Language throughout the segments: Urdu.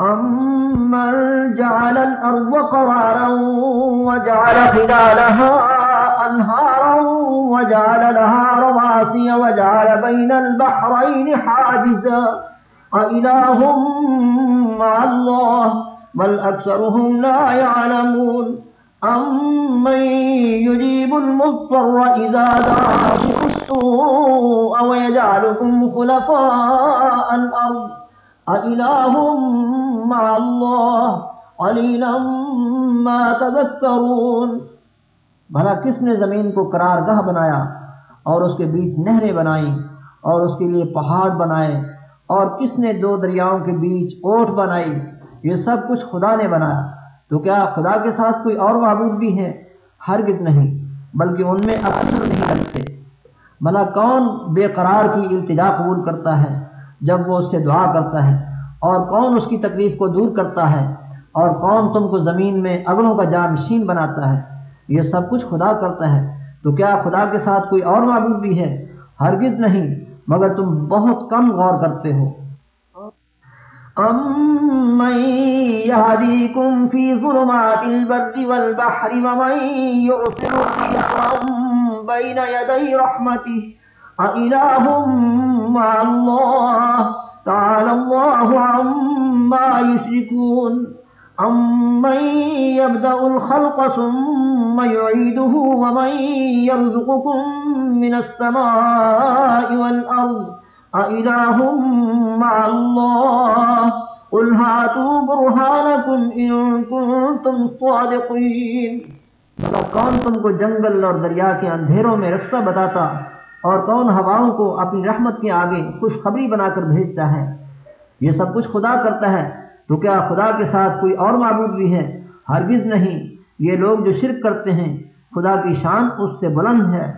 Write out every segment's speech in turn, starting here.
أمن جعل الأرض قرارا وجعل خلالها أنهارا وجعل لها رواسي وجعل بين البحرين حاجزا أإله مع الله بل أكثرهم لا يعلمون. أمن يجيب المضطر إذا دعاه السوء ويجعلكم خلفاء الأرض أإله مع الله قليلا ما تذكرون بھلا کس نے زمین کو قرار گاہ بنایا اور اس کے بیچ نہریں بنائیں اور اس کے لیے پہاڑ بنائے اور کس نے دو دریاؤں کے بیچ اوٹ بنائی؟ یہ سب کچھ خدا نے بنایا۔ تو کیا خدا کے ساتھ کوئی اور معبود بھی ہے ہرگز نہیں، بلکہ ان میں اکثر نہیں رکھتے بھلا کون بے قرار کی التجا قبول کرتا ہے جب وہ اس سے دعا کرتا ہے؟ اور کون اس کی تکلیف کو دور کرتا ہے اور کون تم کو زمین میں اگلوں کا جانشین بناتا ہے؟ یہ سب کچھ خدا کرتا ہے۔ تو کیا خدا کے ساتھ کوئی اور معبود بھی ہے؟ ہرگز نہیں، مگر تم بہت کم غور کرتے ہو۔ أَمَّن يَهْدِيكُمْ فِي ظُلُمَاتِ الْبَرِّ وَالْبَحْرِ وَمَن يُرْسِلُ الرِّيَاحَ بَيْنَ يَدَيْ رَحْمَتِهِ أَإِلَٰهٌ مَّعَ اللَّهِ تعالى الله عما يشركون، أمن يبدأ الخلق ثم يعيده، ومن يرزقكم من السماء والأرض، أإله مع الله؟ قل هاتوا برهانكم إن كنتم صادقين۔ کون تم کو جنگل اور دریا کے اندھیروں میں رستہ بتاتا اور کون ہواؤں کو اپنی رحمت کے آگے خوشخبری بنا کر بھیجتا ہے۔ یہ سب کچھ خدا کرتا ہے۔ تو کیا خدا کے ساتھ کوئی اور معبود بھی ہے؟ ہرگز نہیں۔ یہ لوگ جو شرک کرتے ہیں، خدا کی شان اس سے بلند ہے۔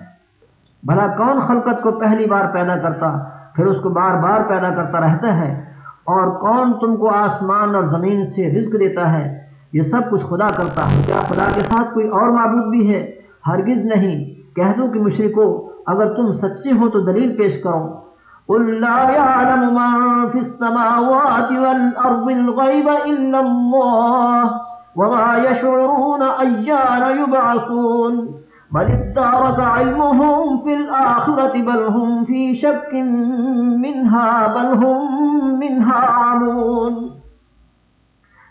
بھلا کون خلقت کو پہلی بار پیدا کرتا، پھر اس کو بار بار پیدا کرتا رہتا ہے؟ اور کون تم کو آسمان اور زمین سے رزق دیتا ہے؟ یہ سب کچھ خدا کرتا۔ ہے کیا خدا کے ساتھ کوئی اور معبود بھی ہے؟ ہرگز نہیں۔ کہہ دو کہ مشرقوں اگر تم سچے ہو تو دلیل پیش کرو۔ قل لا يعلم من في السماوات والأرض الغيب إلا الله وما يشعرون أيان يبعثون۔ بل ادارك علمهم في الآخرة بل هم في شك منها بل هم منها عمون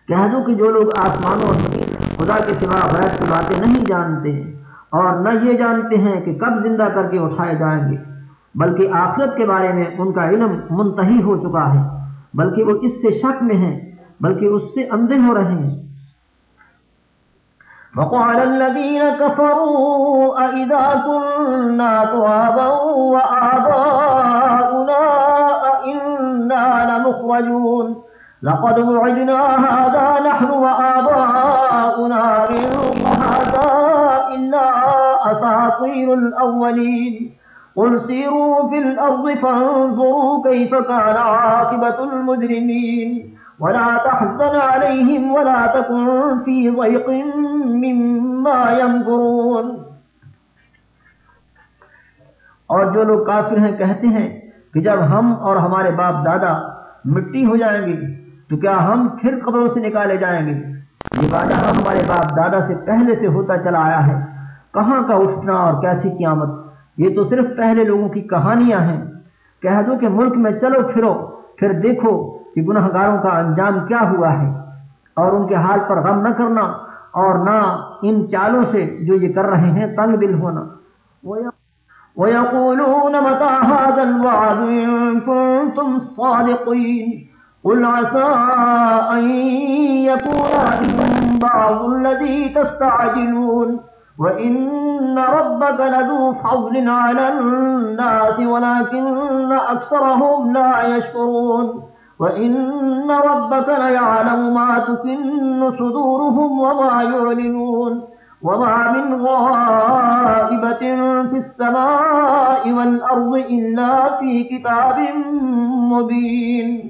کہہ دو کہ جو لوگ آسمانوں اور خدا کے سوا غیر کی باتیں نہیں جانتے ہیں اور نہ یہ جانتے ہیں کہ کب زندہ کر کے اٹھائے جائیں گے، بلکہ آخرت کے بارے میں ان کا علم منتحی ہو چکا ہے، بلکہ وہ اس سے شک میں ہیں، بلکہ اس سے اندھے ہو رہے ہیں۔ وقال الذين كفروا أئذا كنا طوابا وآباؤنا أئنا لمخرجون لقد وعدنا هذا نحن وآباؤنا من أساطير الأولين. قل سيروا في الأرض فانظروا كيف كان عاقبة المجرمين. ولا تحزن عليهم ولا تكن في ضيق مما ينظرون اور جو لوگ کافر ہیں، کہتے ہیں کہ جب ہم اور ہمارے باپ دادا مٹی ہو جائیں گے، تو کیا ہم پھر قبروں سے نکالے جائیں گے؟ یہ وعدہ ہمارے باپ دادا سے پہلے سے ہوتا چلا آیا ہے۔ کہاں کا اٹھنا اور کیسی قیامت؟ یہ تو صرف پہلے لوگوں کی کہانیاں ہیں۔ کہہ دو کہ ملک میں چلو پھرو، پھر دیکھو کہ گناہ گاروں کا انجام کیا ہوا ہے۔ اور ان کے حال پر غم نہ کرنا اور نہ ان چالوں سے جو یہ کر رہے ہیں تنگ دل ہونا۔ وَيَقُولُونَ مَتَى هَذَا الْوَعْدُ إِن كُنتُمْ صَادِقِينَ قل عسى أن يكون لكم بعض الذي تستعجلون وإن ربك لذو فضل على الناس ولكن أكثرهم لا يشكرون وإن ربك ليعلم ما تكن صدورهم وما يعلنون وما من غائبة في السماء والأرض إلا في كتاب مبين۔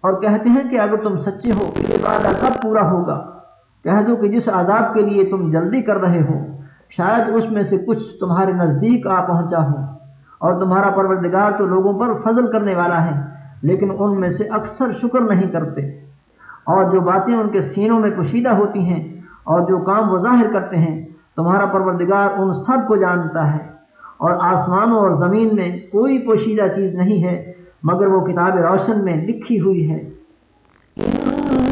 اور کہتے ہیں کہ اگر تم سچے ہو یہ وعدہ کب پورا ہوگا؟ کہہ دو کہ جس عذاب کے لیے تم جلدی کر رہے ہو۔ شاید اس میں سے کچھ تمہارے نزدیک آ پہنچا ہو اور تمہارا پروردگار تو لوگوں پر فضل کرنے والا ہے، لیکن ان میں سے اکثر شکر نہیں کرتے۔ اور جو باتیں ان کے سینوں میں کشیدہ ہوتی ہیں اور جو کام وہ ظاہر کرتے ہیں، تمہارا پروردگار ان سب کو جانتا ہے۔ اور آسمانوں اور زمین میں کوئی پوشیدہ چیز نہیں ہے، مگر وہ کتاب روشن میں لکھی ہوئی ہے۔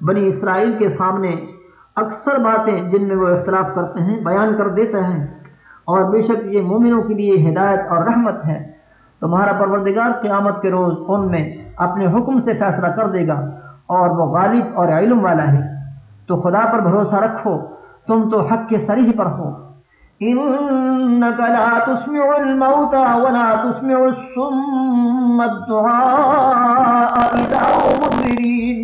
بنی اسرائیل کے سامنے اکثر باتیں جن میں وہ اختلاف کرتے ہیں، بیان کر دیتے ہیں۔ اور بے شک یہ مومنوں کے لیے ہدایت اور رحمت ہے۔ تمہارا پروردگار قیامت کے روز ان میں اپنے حکم سے فیصلہ کر دے گا اور وہ غالب اور علم والا ہے۔ تو خدا پر بھروسہ رکھو، تم تو حق کے سریح پر ہو۔ لا تسمع الموتى ولا تسمع الصم الدعاء إذا هم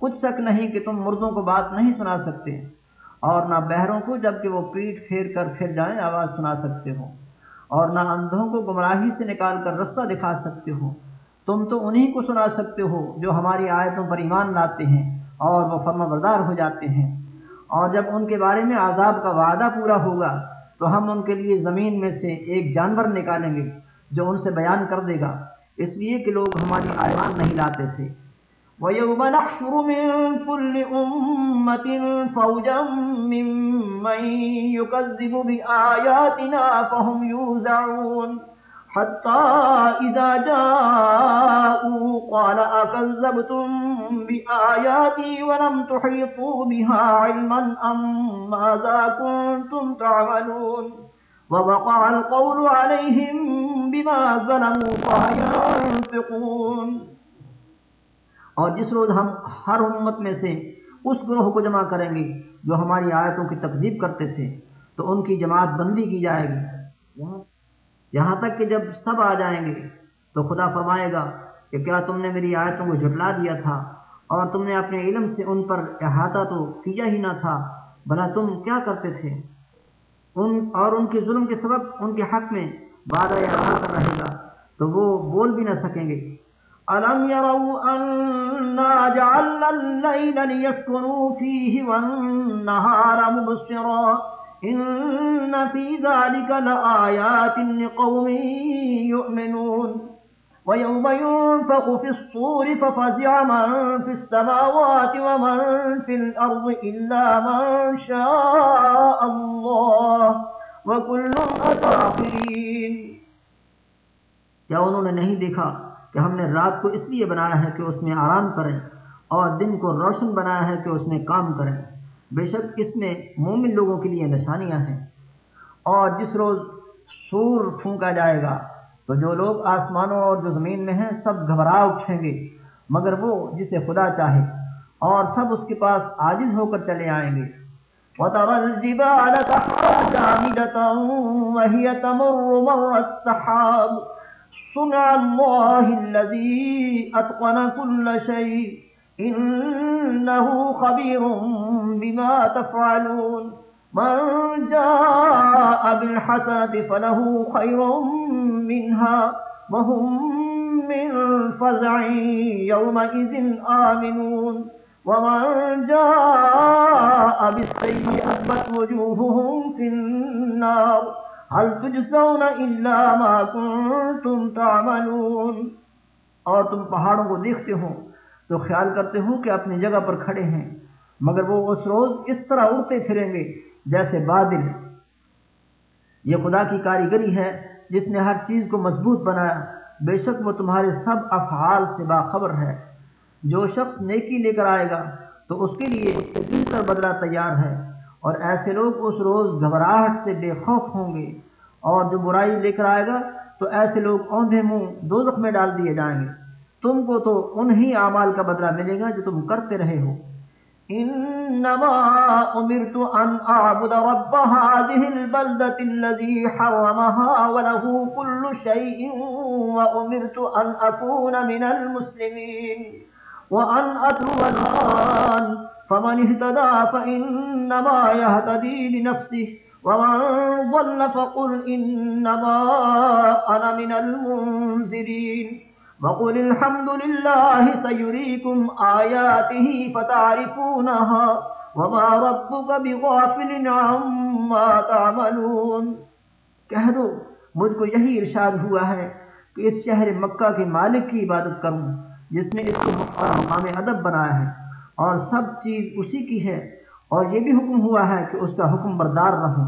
کچھ شک نہیں کہ تم مردوں کو بات نہیں سنا سکتے اور نہ بہروں کو جبکہ وہ پیٹ پھیر کر پھر جائیں آواز سنا سکتے ہو اور نہ اندھوں کو گمراہی سے نکال کر رستہ دکھا سکتے ہو تم تو انہی کو سنا سکتے ہو جو ہماری آیتوں پر ایمان لاتے ہیں اور وہ فرما بردار ہو جاتے ہیں۔ اور جب ان کے بارے میں عذاب کا وعدہ پورا ہوگا، تو ہم ان کے لیے زمین میں سے ایک جانور نکالیں گے جو ان سے بیان کر دے گا۔ اس لیے کہ لوگ ہماری آیات نہیں لاتے تھے۔ ويوم نحشر من كل أمة فوجا ممن يكذب بآياتنا فهم يوزعون حتى إذا جاءوا قال أكذبتم بآياتي ولم تحيطوا بها علما أم ماذا كنتم تعملون ووقع القول عليهم بما ظلموا فهينفقون اور جس روز ہم ہر امت میں سے اس گروہ کو جمع کریں گے جو ہماری آیتوں کی تقزیب کرتے تھے، تو ان کی جماعت بندی کی جائے گی۔ یہاں تک کہ جب سب آ جائیں گے، تو خدا فرمائے گا کہ کیا تم نے میری آیتوں کو جھٹلا دیا تھا؟ اور تم نے اپنے علم سے ان پر احاطہ تو کیا ہی نہ تھا، بھلا تم کیا کرتے تھے؟ ان اور ان کے ظلم کے سبب ان کے حق میں بادہ یا رہے گا، تو وہ بول بھی نہ سکیں گے۔ ألم يروا أنا جعلنا الليل ليسكنوا فيه والنهار مبصرا إن في ذلك لآيات لقوم يؤمنون ويوم ينفق في الصور ففزع من في السماوات ومن في الأرض إلا من شاء الله وكل أتاخرين کیا انہوں نے نہیں دیکھا کہ ہم نے رات کو اس لیے بنایا ہے کہ اس میں آرام کریں اور دن کو روشن بنایا ہے کہ اس میں کام کریں۔ بے شک اس میں مومن لوگوں کے لیے نشانیاں ہیں۔ اور جس روز سور پھونکا جائے گا تو جو لوگ آسمانوں اور جو زمین میں ہیں سب گھبرا اٹھیں گے، مگر وہ جسے خدا چاہے اور سب اس کے پاس عاجز ہو کر چلے آئیں گے۔ وَتَرَى صنع الله الذي أتقن كل شيء إنه خبير بما تفعلون من جاء بالحسنة فله خير منها وهم من فزع يومئذ آمنون ومن جاء بالسيئة وجوههم في النار تجزون الا ما كنتم تعملون؟ اور تم پہاڑوں کو دیکھتے ہو تو خیال کرتے ہو کہ اپنی جگہ پر کھڑے ہیں، مگر وہ اس روز اس طرح اڑتے پھریں گے جیسے بادل۔ یہ خدا کی کاریگری ہے جس نے ہر چیز کو مضبوط بنایا۔ بے شک وہ تمہارے سب افعال سے باخبر ہے۔ جو شخص نیکی لے کر آئے گا تو اس کے لیے بدلہ تیار ہے۔ اور ایسے لوگ اس روز گھبراہٹ سے بے خوف ہوں گے اور جو برائی لے کر آئے گا، تو ایسے لوگ اوندھے منہ دوزخ میں ڈال دیے جائیں گے۔ تم کو تو انہی اعمال کا بدلہ ملے گا جو تم کرتے رہے ہو۔ انما امرت ان اعبد رب هذه البلدة الذي حرمها وله كل شيء وامرت ان اكون من المسلمين وان اتلو القرآن فمن اهتدى فانما يهتدي لنفسه، ومن ضل فقل انما انا من المنذرين. وقل الحمد لله سيريكم آياته فتعرفونها، وما ربك بغافل عما تعملون. کہہ دو، مجھ کو یہی ارشاد ہوا ہے کہ اس شہر مکہ کے مالک کی عبادت کروں، جس نے اس کو مقام ادب بنایا ہے۔ اور سب چیز اسی کی ہے اور یہ بھی حکم ہوا ہے کہ اس کا حکم بردار رہوں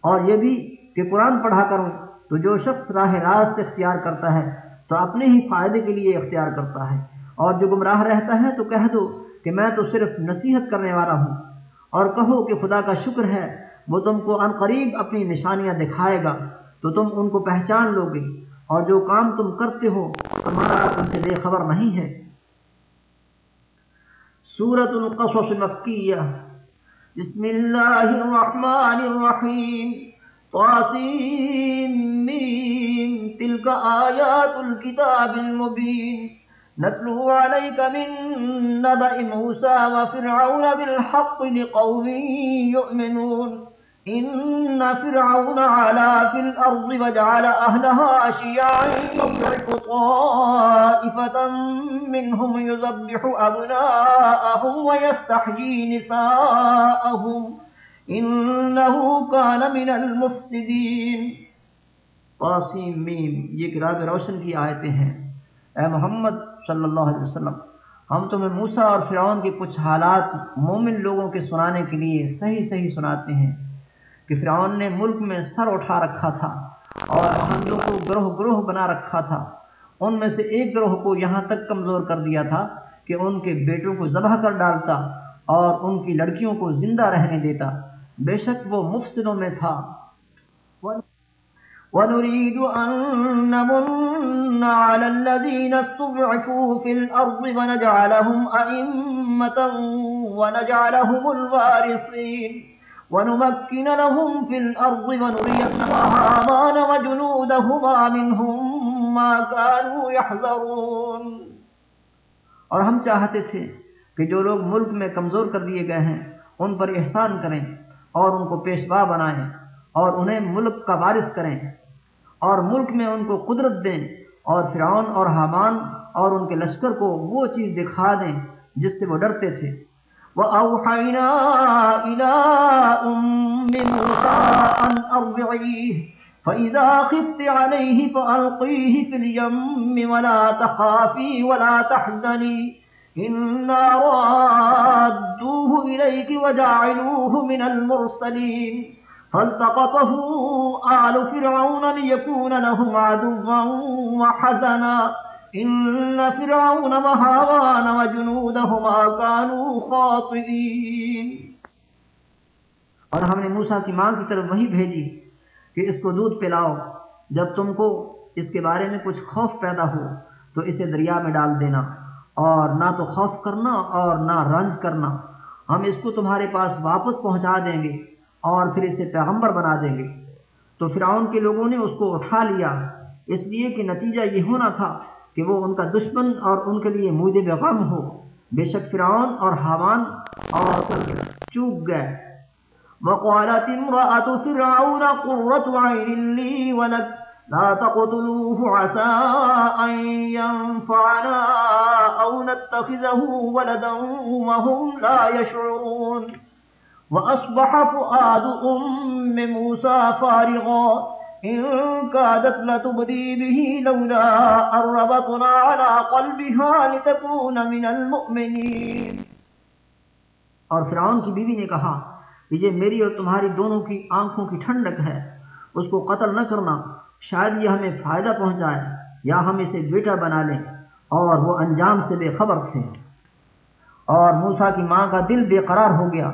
اور یہ بھی کہ قرآن پڑھا کروں تو جو شخص راہ راست اختیار کرتا ہے تو اپنے ہی فائدے کے لیے اختیار کرتا ہے۔ اور جو گمراہ رہتا ہے تو کہہ دو کہ میں تو صرف نصیحت کرنے والا ہوں۔ اور کہو کہ خدا کا شکر ہے، وہ تم کو ان قریب اپنی نشانیاں دکھائے گا۔ تو تم ان کو پہچان لو گے۔ اور جو کام تم کرتے ہو، تمہارا تم سے بے خبر نہیں ہے۔ سورت القصص مکیہ بسم اللہ الرحمن الرحیم طاسیم میم تلك آيات الكتاب المبين. نتلو عليك من نبأ موسى وفرعون بالحق لقوم يؤمنون. إن فرعون علا في الأرض وجعل أهلها شيعا يضرح طائفة منهم يذبح أبناءهم ويستحيي نساءهم انہو کان من المفسدین قاسم میم، یہ کتاب روشن کی آیتیں ہیں۔ اے محمد صلی اللہ علیہ وسلم، ہم تمہیں موسیٰ اور فرعون کے کچھ حالات مومن لوگوں کے سنانے کے لیے صحیح صحیح سناتے ہیں۔ کہ فرعون نے ملک میں سر اٹھا رکھا تھا اور حملوں کو گروہ گروہ بنا رکھا تھا۔ ان میں سے ایک گروہ کو یہاں تک کمزور کر دیا تھا کہ ان کے بیٹوں کو ذبح کر ڈالتا اور ان کی لڑکیوں کو زندہ رہنے دیتا۔ بے شک وہ مفسدوں میں تھا۔ ونريد أن نمن على الذين استضعفوا في الأرض ونجعلهم أئمة ونجعلهم الوارثين۔ ونمكن لهم في الأرض ونري هامان وجنودهما منهم ما كانوا يحذرون۔ اور ہم چاہتے تھے کہ جو لوگ ملک میں کمزور کر دیے گئے ہیں، ان پر احسان کریں اور ان کو پیشوا بنائیں اور انہیں ملک کا وارث کریں۔ اور ملک میں ان کو قدرت دیں اور فرعون اور حامان اور ان کے لشکر کو وہ چیز دکھا دیں جس سے وہ ڈرتے تھے۔ وَأَوْحَيْنَا إِلَىٰ أُمِّ مُوسَىٰ أَنْ أَرْضِعِيهِ فَإِذَا خِفْتِ عَلَيْهِ فَأَلْقِيهِ فِي الْيَمِّ وَلَا تَخَافِي وَلَا تَحْزَنِي إنا رادوه إليك وجعلوه من المرسلين فالتقطه آل فرعون ليكون لهم عدوا وحزنا إن فرعون وهامان وجنودهما كانوا خاطئين. اور ہم نے موسیٰ کی ماں کی طرف وہی بھیجی کہ اس کو دودھ پلاؤ، جب تم کو اس کے بارے میں کچھ خوف پیدا ہو تو اسے دریا میں ڈال دینا، اور نہ تو خوف کرنا اور نہ رنج کرنا۔ ہم اس کو تمہارے پاس واپس پہنچا دیں گے اور پھر اسے پیغمبر بنا دیں گے۔ تو فرعون کے لوگوں نے اس کو اٹھا لیا، اس لیے کہ نتیجہ یہ ہونا تھا کہ وہ ان کا دشمن اور ان کے لیے موجب غم ہو۔ بے شک فرعون اور حوان اور چوک گئے۔ وقالت امرأة فرعون قرة عين لي ولك لا تقتلوه عسى أن ينفعنا أو نتخذه ولدا وهم لا يشعرون۔ وأصبح فؤاد أم موسى فارغا۔ إن كادت لتبدي به لولا أربطنا على قلبها لتكون من المؤمنين۔ اور فرعون کی بیوی نے کہا کہ یہ میری اور تمہاری دونوں کی آنکھوں کی ٹھنڈک ہے، اس کو قتل نہ کرنا، شاید یہ ہمیں فائدہ پہنچائے یا ہم اسے بیٹا بنا لیں اور وہ انجام سے بے خبر تھے۔ اور موسا کی ماں کا دل بے قرار ہو گیا۔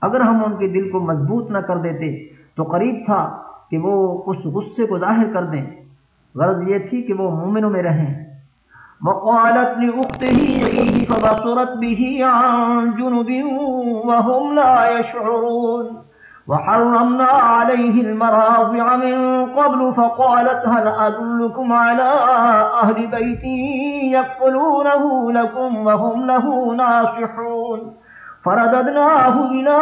اگر ہم ان کے دل کو مضبوط نہ کر دیتے تو قریب تھا کہ وہ اس غصے کو ظاہر کر دیں۔ غرض یہ تھی کہ وہ مومنوں میں رہیں۔ وقالت لأخته فبصرت به عن جنب وهم لا يشعرون۔ وحرمنا عليه المراضع من قبل فقالت هل أدلكم على أهل بيت يقفلونه لكم وهم له ناصحون۔ فرددناه إلى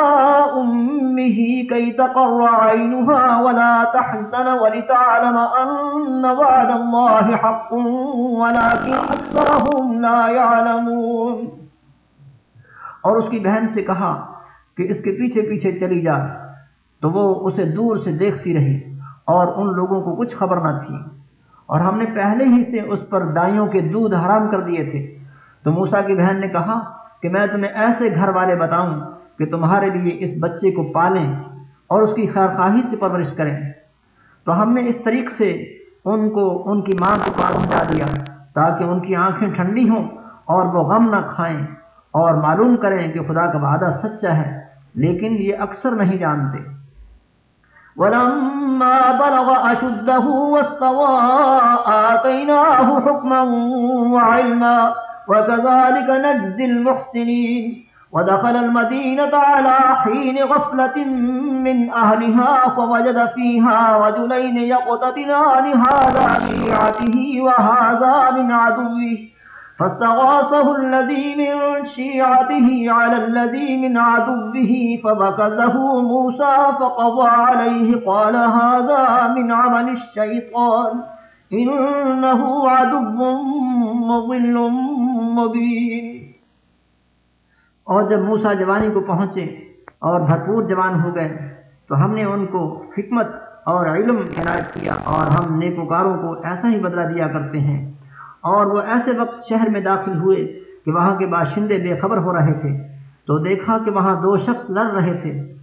أمه كي تقر عينها ولا تحزن ولتعلم أن وعد الله حق ولكن أكثرهم لا يعلمون۔ اور اس کی بہن سے کہا کہ اس کے پیچھے پیچھے چلی جا، تو وہ اسے دور سے دیکھتی رہی اور ان لوگوں کو کچھ خبر نہ تھی۔ اور ہم نے پہلے ہی سے اس پر دائیوں کے دودھ حرام کر دیے تھے۔ تو موسا کی بہن نے کہا کہ میں تمہیں ایسے گھر والے بتاؤں کہ تمہارے لیے اس بچے کو پالیں اور اس کی خیر خواہی سے پرورش کریں۔ تو ہم نے اس طریق سے ان کو، ان کی ماں کو پار پہنچا دیا تاکہ ان کی آنکھیں ٹھنڈی ہوں اور وہ غم نہ کھائیں اور معلوم کریں کہ خدا کا وعدہ سچا ہے، لیکن یہ اکثر نہیں جانتے۔ ولما بلغ أشده واستوى آتيناه حكما وعلما وكذلك نجزي المحسنين ودخل المدينة على حين غفلة من أهلها فوجد فيها رجلين يقتتلان هذا من شيعته وهذا من عدوه فاستغاثه الذي من شيعته على الذي من عدوه فبكزه موسى فقضى عليه قال هذا من عمل الشيطان انہو عدب مضل مبین اور جب موسا جوانی کو پہنچے اور بھرپور جوان ہو گئے، تو ہم نے ان کو حکمت اور علم عنایت کیا اور ہم نیکوکاروں کو ایسا ہی بدلہ دیا کرتے ہیں۔ اور وہ ایسے وقت شہر میں داخل ہوئے کہ وہاں کے باشندے بے خبر ہو رہے تھے، تو دیکھا کہ وہاں دو شخص لڑ رہے تھے۔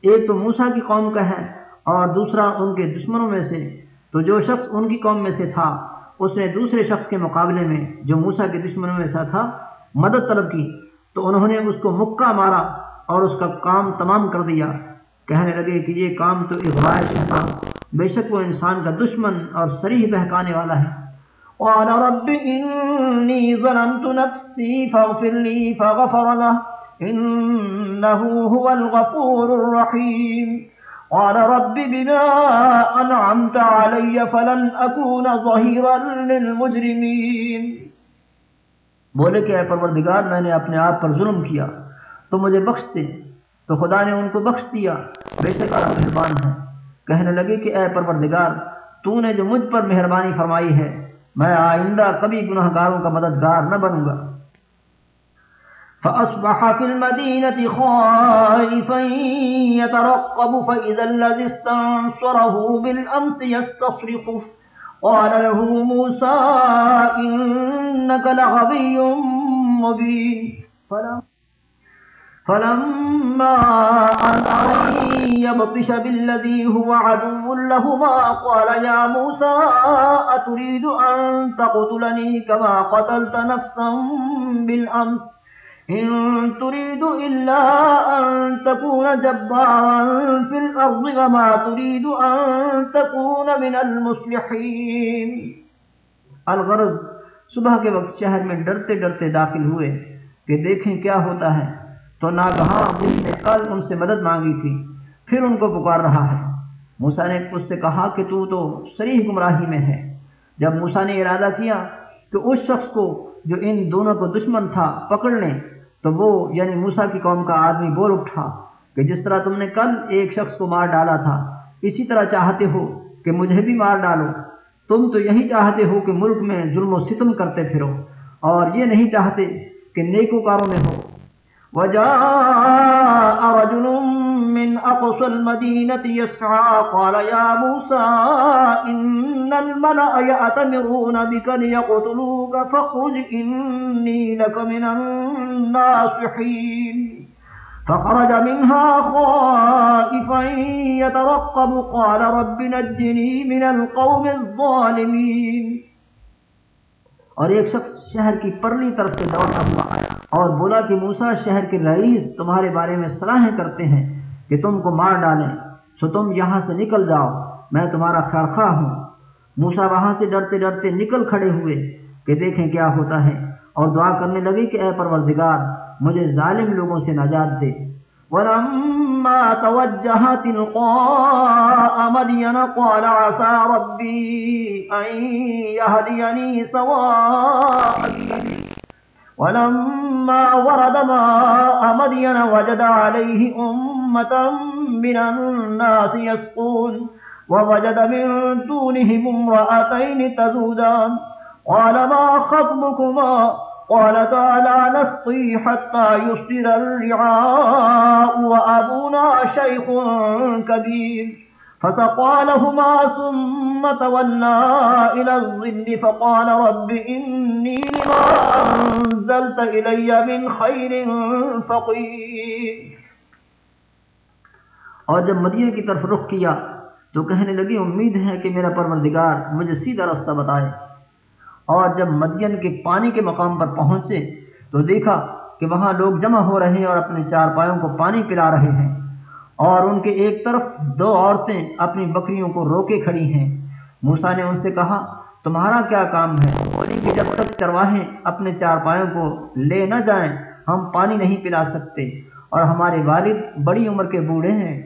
ایک تو موسا کی قوم کا ہے اور دوسرا ان کے دشمنوں میں سے تو جو شخص ان کی قوم میں سے تھا، اس نے دوسرے شخص کے مقابلے میں جو موسا کے دشمنوں میں سے تھا، مدد طلب کی۔ تو انہوں نے اس کو مکہ مارا اور اس کا کام تمام کر دیا۔ کہنے لگے کہ یہ کام تو اغوائے تھا بے شک وہ انسان کا دشمن اور سریح بہکانے والا ہے۔ قال رب إني ظلمت نفسي فاغفر لي فغفر له، إنه هو الغفور الرحيم۔ قال رب بما أنعمت علي فلن أكون ظهيرا للمجرمين. بولے کہ اے پروردگار، میں نے اپنے آپ پر ظلم کیا، تو مجھے بخش دے۔ تو خدا نے ان کو بخش دیا۔ بے شک مہربان ہے کہنے لگے کہ اے پروردگار، تو نے جو مجھ پر مہربانی فرمائی ہے، میں آئندہ کبھی گناہ گاروں کا مددگار نہ بنوں گا۔ فأصبح في المدينة خائفا يترقب، فإذا الذي استنصره بالأمس يستصرخه قال له موسى، إنك لغبي مبين. فلم فلما أن يبطش بالذي هو عدو لهما، قال يا موسى، أتريد أن تقتلني كما قتلت نفسا بالأمس؟ إن تريد إلا أن تكون جبارا في الأرض وما تريد أن تكون من المصلحين۔ الغرض صبح کے وقت شہر میں ڈرتے ڈرتے داخل ہوئے کہ دیکھیں کیا ہوتا ہے۔ تو ناگہاں اس نے کل ان سے مدد مانگی تھی، پھر ان کو پکار رہا ہے۔ موسا نے اس سے کہا کہ تو تو سریح گمراہی میں ہے۔ جب موسا نے ارادہ کیا کہ اس شخص کو جو ان دونوں کو دشمن تھا پکڑ لیں تو وہ یعنی موسا کی قوم کا آدمی بول اٹھا کہ جس طرح تم نے کل ایک شخص کو مار ڈالا تھا، اسی طرح چاہتے ہو کہ مجھے بھی مار ڈالو۔ تم تو یہی چاہتے ہو کہ ملک میں ظلم و ستم کرتے پھرو، اور یہ نہیں چاہتے کہ نیکوکاروں میں ہو۔ وجاء رجل من أقصى المدينة يسعى. قال يا موسى، إن الملأ يأتمرون بك ليقتلوك فخرج إني لك من الناصحين. فخرج منها خائفا يترقب. قال رب نجني من القوم الظالمين. اور ایک شخص شہر کی پرلی طرف سے دوڑتا ہوا آیا اور بولا کہ موسا، شہر کے رئیس تمہارے بارے میں صلاحیں کرتے ہیں۔ کہ تم کو مار ڈالیں سو تم یہاں سے نکل جاؤ، میں تمہارا خیر ہوں۔ موسا وہاں سے ڈرتے ڈرتے نکل کھڑے ہوئے کہ دیکھیں کیا ہوتا ہے، اور دعا کرنے لگے کہ اے پروردگار، مجھے ظالم لوگوں سے نجات دے۔ ولما توجه تلقاء مدين قال عسى ربي أن يهديني سواء ولما ورد ماء مدين وجد عليه أمة من الناس يسقون ووجد من دونهم امرأتين تزودان قال ما خطبكما؟ قالتا لا نسقي حتى يصدر الرعاء وأبونا شيخ كبير فسقى لهما ثم تولى إلى الظل فقال رب إني لما أنزلت إلي من خير فقير۔ اور جب مدینہ کی طرف رخ کیا تو کہنے لگی، امید ہے کہ میرا پروردگار مجھے سیدھا رستہ بتائے۔ اور جب مدین کے پانی کے مقام پر پہنچے تو دیکھا کہ وہاں لوگ جمع ہو رہے ہیں اور اپنے چار پایوں کو پانی پلا رہے ہیں۔ اور ان کے ایک طرف دو عورتیں اپنی بکریوں کو روکے کھڑی ہیں۔ موسا نے ان سے کہا، تمہارا کیا کام ہے؟ بولی کہ جب تک چرواہیں اپنے چار پایوں کو لے نہ جائیں، ہم پانی نہیں پلا سکتے اور ہمارے والد بڑی عمر کے بوڑھے ہیں۔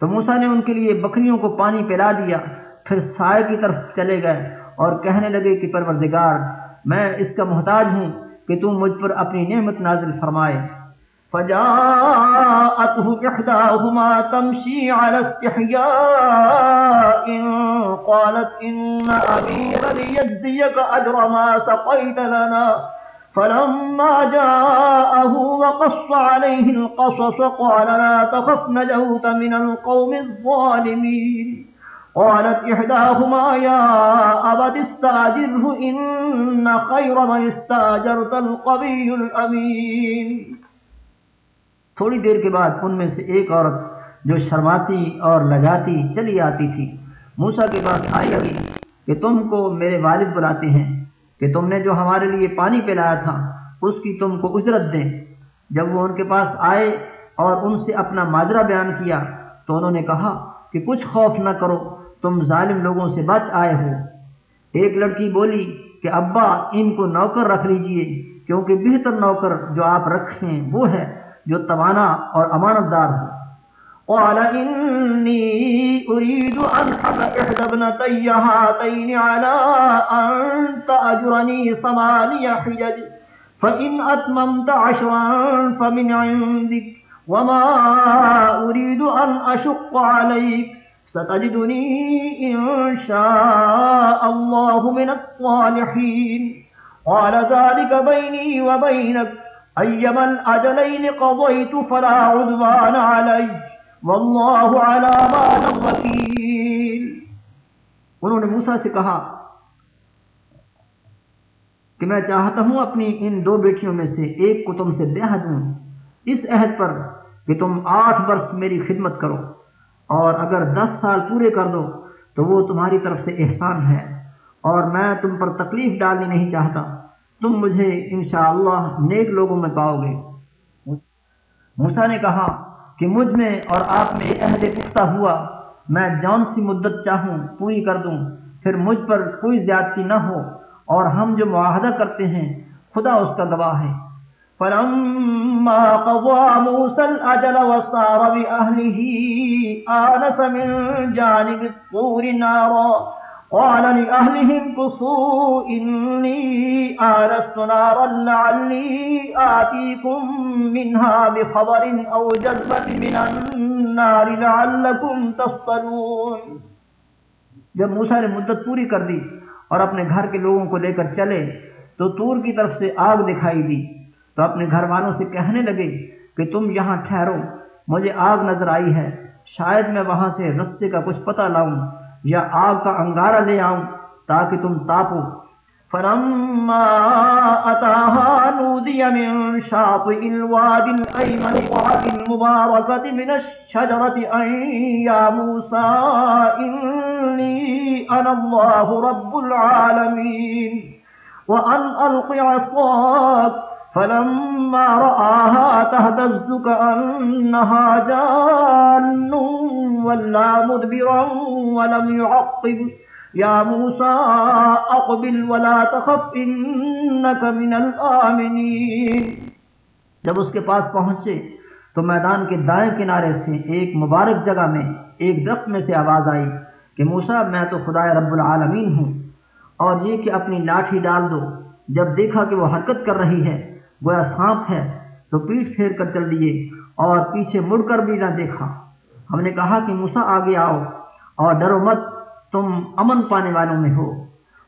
تو موسا نے ان کے لیے بکریوں کو پانی پلا دیا، پھر سائے کی طرف چلے گئے اور کہنے لگے کہ، پروردگار، میں اس کا محتاج ہوں کہ تم مجھ پر اپنی نعمت نازل فرمائے۔ فجاءته إحداهما تمشي على استحياء، قالت إن أبي ليجزيك أجر ما سقيت لنا. فلما جاءه وقص عليه القصص قال لا تخف نجوت من القوم الظالمين. قالت إحداهما يا أبت استاجره إن خير من استاجرت القبي الأمين. تھوڑی دیر کے بعد ان میں سے ایک عورت جو شرماتی اور لجاتی چلی آتی تھی۔ موسا کے پاس آئی لگی کہ تم کو میرے والد بلاتے ہیں، کہ تم نے جو ہمارے لیے پانی پلایا تھا، اس کی تم کو اجرت دیں۔ جب وہ ان کے پاس آئے اور ان سے اپنا ماجرا بیان کیا تو انہوں نے کہا کہ کچھ خوف نہ کرو، تم ظالم لوگوں سے بچ آئے ہو۔ ایک لڑکی بولی کہ ابا، ان کو نوکر رکھ لیجیے، کیونکہ بہتر نوکر جو آپ رکھیں وہ ہے۔ جو توانا اور امانت دار ہو قال إني أريد أن أحد ابنتي هاتين على أن تأجرني ثمانية حجج، فإن أتممت عشرا فمن عندك، وما أريد أن أشق عليك، ستجدني إن شاء الله من الصالحين. قال ذلك بيني وبينك أيما الأجلين قضيت فلا عدوان علي. والله على ما نوكيل انہوں نے موسیٰ سے کہا کہ میں چاہتا ہوں اپنی ان دو بیٹیوں میں سے ایک کو تم سے بیاہ دوں. اس عہد پر کہ تم آٹھ برس میری خدمت کرو اور اگر دس سال پورے کر دو تو وہ تمہاری طرف سے احسان ہے اور میں تم پر تکلیف ڈالنی نہیں چاہتا. تم مجھے انشاءاللہ نیک لوگوں میں پاؤ گے۔ موسا نے کہا کہ مجھ میں اور آپ میں عہد پختہ ہوا۔ میں جون سی مدت چاہوں، پوری کر دوں۔ پھر مجھ پر کوئی زیادتی نہ ہو اور ہم جو معاہدہ کرتے ہیں، خدا اس کا گواہ ہے۔ فلما قضى موسى الأجل وصار بأهله آنس من جانب الطور نارا قال لأهلهم قصوا إني آنست نارا لعلي آتيكم منها بخبر أو جذبة من النار لعلكم تصطلون۔ جب موسیٰ نے مدت پوری کر دی اور اپنے گھر کے لوگوں کو لے کر چلے، تو تور کی طرف سے آگ دکھائی دی۔ تو اپنے گھر والوں سے کہنے لگے کہ تم یہاں ٹھہرو، مجھے آگ نظر آئی ہے، شاید میں وہاں سے رستے کا کچھ پتہ لاؤں۔ یا آگ کا انگارہ لے آؤں تاکہ تم تاپو۔ فلما أتاها نودي من شاطئ الواد الأيمن وعد المباركة من الشجرة أن يا موسى إني أنا الله رب العالمين۔ وأن ألقي عصاك فلما رآها تهتز كأنها جان ولا مدبرا ولم يعقب. يا موسى، أقبل ولا تخف، إنك من الآمنين. جب اس کے پاس پہنچے تو میدان کے دائیں کنارے سے ایک مبارک جگہ میں ایک درخت میں سے آواز آئی کہ موسا، میں تو خدا رب العالمین ہوں اور یہ کہ اپنی لاٹھی ڈال دو، جب دیکھا کہ وہ حرکت کر رہی ہے گویا سانپ ہے، تو پیٹ پھیر کر چل دیے اور پیچھے مڑ کر بھی نہ دیکھا۔ ہم نے کہا کہ موسا آگے آؤ اور ڈرو مت، تم امن پانے والوں میں ہو۔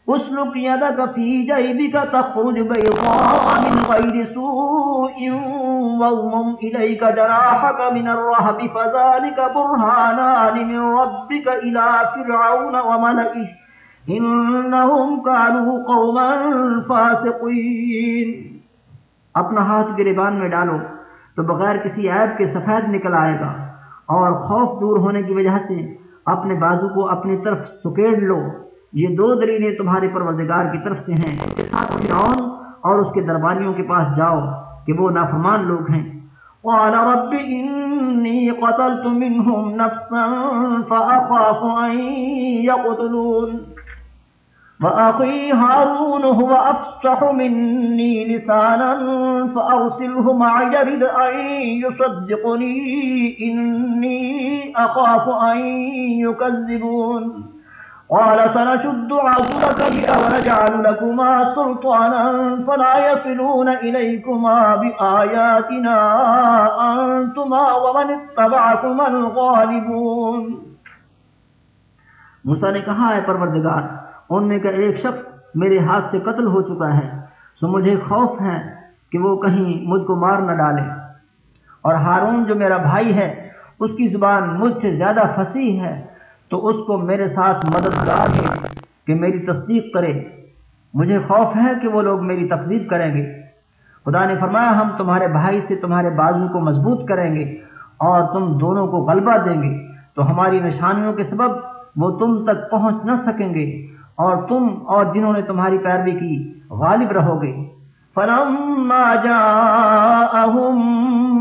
اسلك يدك في جيبك تخرج بيضاء من غير سوء إليك جراحك من الرهب فذلك برهانان من ربك إلى فرعون وملئه إنهم كانوا قوما فاسقين اپنا ہاتھ گریبان میں ڈالو تو بغیر کسی عیب کے سفید نکل آئے گا اور خوف دور ہونے کی وجہ سے اپنے بازو کو اپنی طرف سکیڑ لو۔ یہ دو دلیلیں تمہارے پروردگار کی طرف سے ہیں۔ فرعون اور اس کے درباریوں کے پاس جاؤ کہ وہ نافرمان لوگ ہیں۔ قال رب إني قتلت منهم نفسا فأخاف أن يقتلون۔ وأخي هارون هو أفصح مني لسانا فأرسله مع يرد أن يصدقني إني أخاف أن يكذبون قال سنشد عضلك بك ونجعل لكما سلطانا فلا يصلون إليكما بآياتنا أنتما ومن اتبعكما الغالبون موسیٰ نے کہا ہے پروردگار ان میں کا ایک شخص میرے ہاتھ سے قتل ہو چکا ہے، سو مجھے خوف ہے کہ وہ کہیں مجھ کو مار نہ ڈالے۔ اور ہارون جو میرا بھائی ہے، اس کی زبان مجھ سے زیادہ فصیح ہے، تو اس کو میرے ساتھ مددگار ہے کہ میری تصدیق کرے۔ مجھے خوف ہے کہ وہ لوگ میری تقسیب کریں گے۔ خدا نے فرمایا، ہم تمہارے بھائی سے تمہارے بازو کو مضبوط کریں گے اور تم دونوں کو غلبہ دیں گے۔ تو ہماری نشانیوں کے سبب وہ تم تک پہنچ نہ سکیں گے۔ اور تم اور جنہوں نے تمہاری پیروی کی غالب رہو گے۔ فلما جاءهم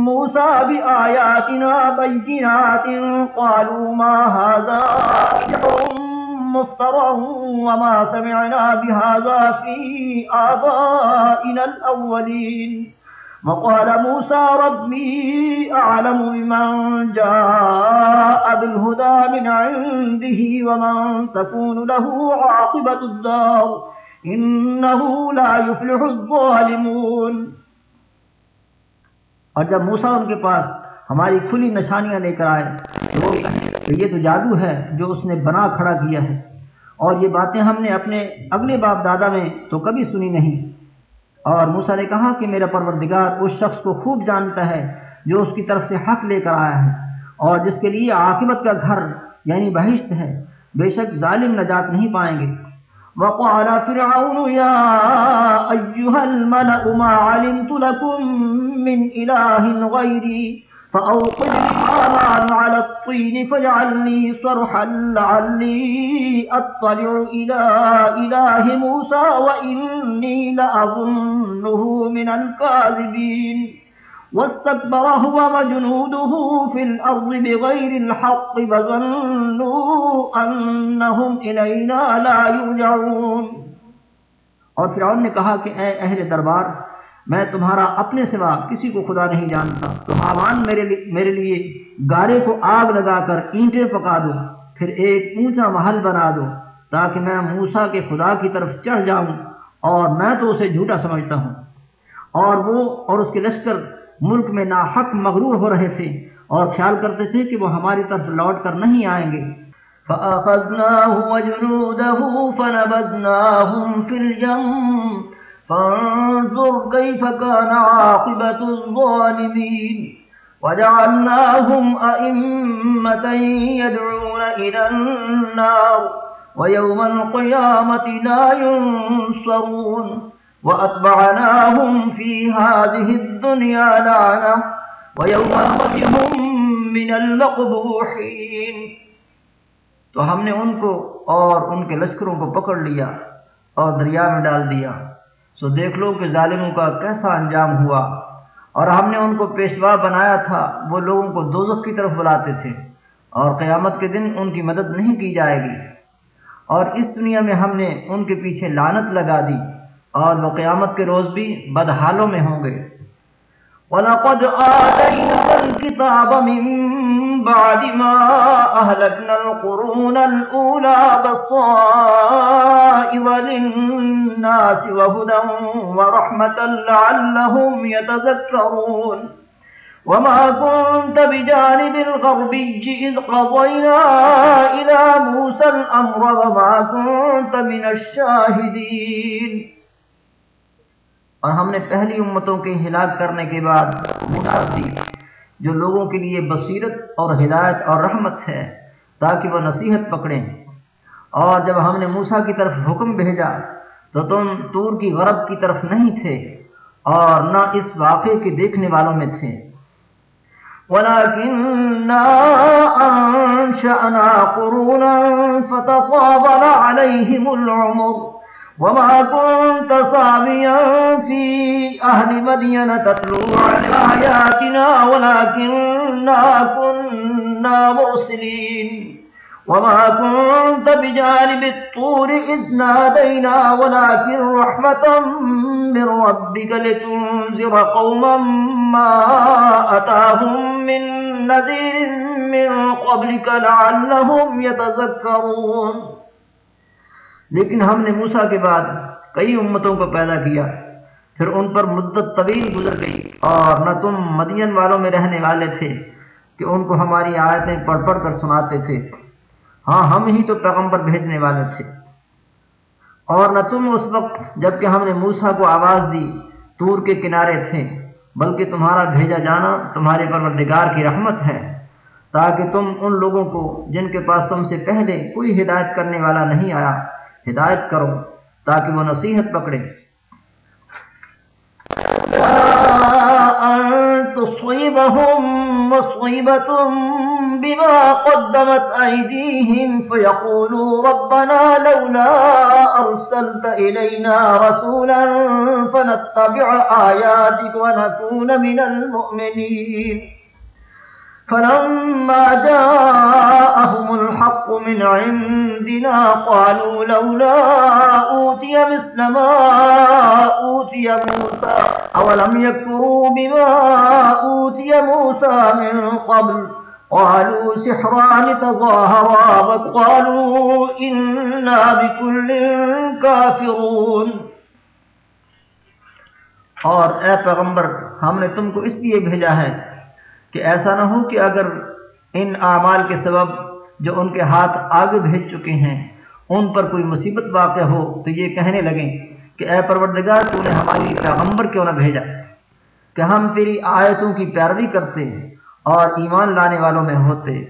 موسى بآياتنا بينات قالوا ما هذا مفترا وما سمعنا بهذا في آبائنا الأولين وقال موسى ربي أعلم بمن جاء بالهدى من عنده ومن تكون له عاقبة الدار إنه لا يفلح الظالمون۔ اور جب موسا ان کے پاس ہماری کھلی نشانیاں لے کر آئے، تو وہ کہ یہ تو جادو ہے جو اس نے بنا کھڑا کیا ہے۔ اور یہ باتیں ہم نے اپنے اگلے باپ دادا میں تو کبھی سنی نہیں۔ اور موسا نے کہا کہ میرا پروردگار اس شخص کو خوب جانتا ہے جو اس کی طرف سے حق لے کر آیا ہے اور جس کے لیے عاقبت کا گھر یعنی بہشت ہے، بے شک ظالم نجات نہیں پائیں گے۔ وقال فرعون يا أيها الملأ، ما علمت لكم من إله غيري فأوقد الحامان على الطين فاجعلني صرحا لعلي أطلع إلى إله موسى وإني لأظنه من الكاذبين. واستكبر هو وجنوده في الأرض بغير الحق فظنوا أنهم إلينا لا يرجعون. اور فرعون نے کہا کہ اے اہل دربار میں تمہارا اپنے سوا کسی کو خدا نہیں جانتا۔ تو حامان میرے لیے میرے لیے گارے کو آگ لگا کر اینٹیں پکا دو، پھر ایک اونچا محل بنا دو تاکہ میں موسا کے خدا کی طرف چڑھ جاؤں اور میں تو اسے جھوٹا سمجھتا ہوں۔ اور وہ اور اس کے لشکر ملک میں ناحق مغرور ہو رہے تھے اور خیال کرتے تھے کہ وہ ہماری طرف لوٹ کر نہیں آئیں گے۔ فَأَخَذْنَاهُ وَجُنُودَهُ فَنَبَذْنَاهُمْ فِي الْجَمِّ فَانظُرْ كَيْفَ كَانَ عَاقِبَةُ الظَّالِمِينَ وَجَعَلْنَاهُمْ أَئِمَّةً يَدْعُونَ إِلَى النَّارِ وَيَوْمَ الْقِيَامَةِ لَا يُنصَرُونَ وأتبعناهم في هذه الدنيا لعنة ويوم من المقبوحين تو ہم نے ان کو اور ان کے لشکروں کو پکڑ لیا اور دریا میں ڈال دیا۔ سو دیکھ لو کہ ظالموں کا کیسا انجام ہوا۔ اور ہم نے ان کو پیشوا بنایا تھا، وہ لوگوں کو دوزخ کی طرف بلاتے تھے۔ اور قیامت کے دن ان کی مدد نہیں کی جائے گی۔ اور اس دنیا میں ہم نے ان کے پیچھے لانت لگا دی۔ اور وہ قیامت کے روز بھی بدحالوں میں ہوں گے۔ وَلَقَدْ آتَيْنَا الْكِتَابَ مِن بَعْدِ مَا أَهْلَكْنَا الْقُرُونَ الْأُولَى بَصَائِرَ لِلنَّاسِ وَهُدًى وَرَحْمَةً لَعَلَّهُمْ يَتَذَكَّرُونَ. وما كنت بجانب الغربي إذ قضينا إلى موسى الأمر وما كنت من الشاهدين. اور ہم نے پہلی امتوں کے ہلاک کرنے کے بعد دی۔ جو لوگوں کے لیے بصیرت اور ہدایت اور رحمت ہے، تاکہ وہ نصیحت پکڑیں۔ اور جب ہم نے موسا کی طرف حکم بھیجا، تو تم تور کی غرب کی طرف نہیں تھے اور نہ اس واقعے کے دیکھنے والوں میں تھے۔ ولكننا أنشأنا قرونا فتطابل عليهم العمر۔ وما كنت صاميا في أهل مدينة تتلو على آياتنا ولكننا كنا مرسلين. وما كنت بجانب الطور إذ نادينا ولكن رحمة من ربك لتنزر قوما ما أتاهم من نذير من قبلك لعلهم يتذكرون. لیکن ہم نے موسیٰ کے بعد کئی امتوں کو پیدا کیا۔ پھر ان پر مدت طویل گزر گئی اور نہ تم مدین والوں میں رہنے والے تھے کہ ان کو ہماری آیتیں پڑھ پڑھ کر سناتے تھے۔ ہاں ہم ہی تو پیغمبر بھیجنے والے تھے۔ اور نہ تم اس وقت جبکہ ہم نے موسا کو آواز دی، تور کے کنارے تھے، بلکہ تمہارا بھیجا جانا تمہارے پروردگار کی رحمت ہے، تاکہ تم ان لوگوں کو جن کے پاس تم سے پہلے کوئی ہدایت کرنے والا نہیں آیا ہدایت کرو تاکہ وہ نصیحت پکڑے۔ تصيبهم مصيبة بما قدمت أيديهم فيقولوا ربنا لولا أرسلت إلينا رسولا فنتبع آياتك ونكون من المؤمنين۔ فلما جاءهم الحق من عندنا قالوا لولا أوتي مثل ما أوتي موسى، أولم يكفروا بما أوتي موسى من قبل؟ قالوا سحران تظاهرا وقالوا إنا بكل كافرون. اور اے پیغمبر، ہم نے تم کو اس لیے بھیجا ہے کہ ایسا نہ ہو کہ اگر ان اعمال کے سبب جو ان کے ہاتھ آگے بھیج چکے ہیں، ان پر کوئی مصیبت واقع ہو تو یہ کہنے لگیں کہ اے پروردگار، تو نے ہماری پیغمبر کیوں نہ بھیجا؟ کہ ہم تیری آیتوں کی پیروی کرتے اور ایمان لانے والوں میں ہوتے۔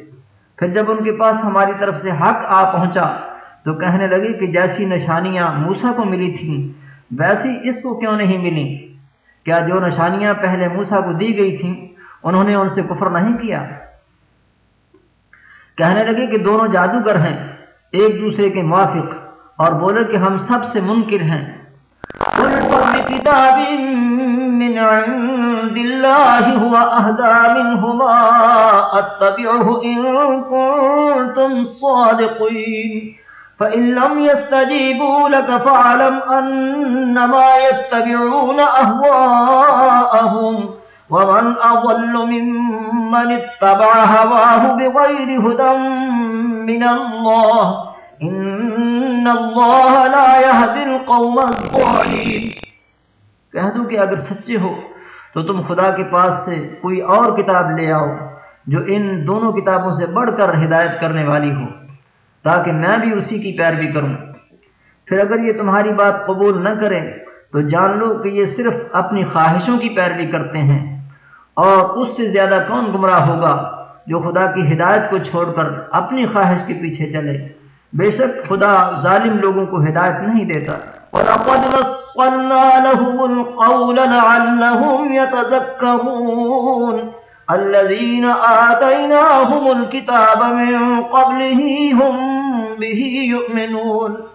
پھر جب ان کے پاس ہماری طرف سے حق آ پہنچا تو کہنے لگے کہ جیسی نشانیاں موسا کو ملی تھیں، ویسی اس کو کیوں نہیں ملی؟ کیا جو نشانیاں پہلے موسا کو دی گئی تھیں انہوں نے ان سے کفر نہیں کیا۔ کہنے لگے کہ دونوں جادوگر ہیں، ایک دوسرے کے موافق، اور بولے کہ ہم سب سے منکر ہیں۔ كتاب من عند الله هو أهدى منهما أتبعه إن كنتم صادقين فإن لم يستجيبوا لك فاعلم أنما يتبعون أهواءهم ومن أضل ممن اتبع هواه بغير هدى من الله إن الله لا يهدي القوم الظالمين۔ کہہ دو کہ اگر سچے ہو تو تم خدا کے پاس سے کوئی اور کتاب لے آؤ جو ان دونوں کتابوں سے بڑھ کر ہدایت کرنے والی ہو تاکہ میں بھی اسی کی پیروی کروں۔ پھر اگر یہ تمہاری بات قبول نہ کرے تو جان لو کہ یہ صرف اپنی خواہشوں کی پیروی کرتے ہیں۔ اور اس سے زیادہ کون گمراہ ہوگا جو خدا کی ہدایت کو چھوڑ کر اپنی خواہش کے پیچھے چلے؟ بے شک خدا ظالم لوگوں کو ہدایت نہیں دیتا۔ وَلَقَدْ وَصَّلْنَا لَهُمُ الْقَوْلَ لَعَلَّهُمْ يَتَذَكَّرُونَ۔ الَّذِينَ آتَيْنَاهُمُ الْكِتَابَ مِنْ قَبْلِهِ هُمْ بِهِ يُؤْمِنُونَ۔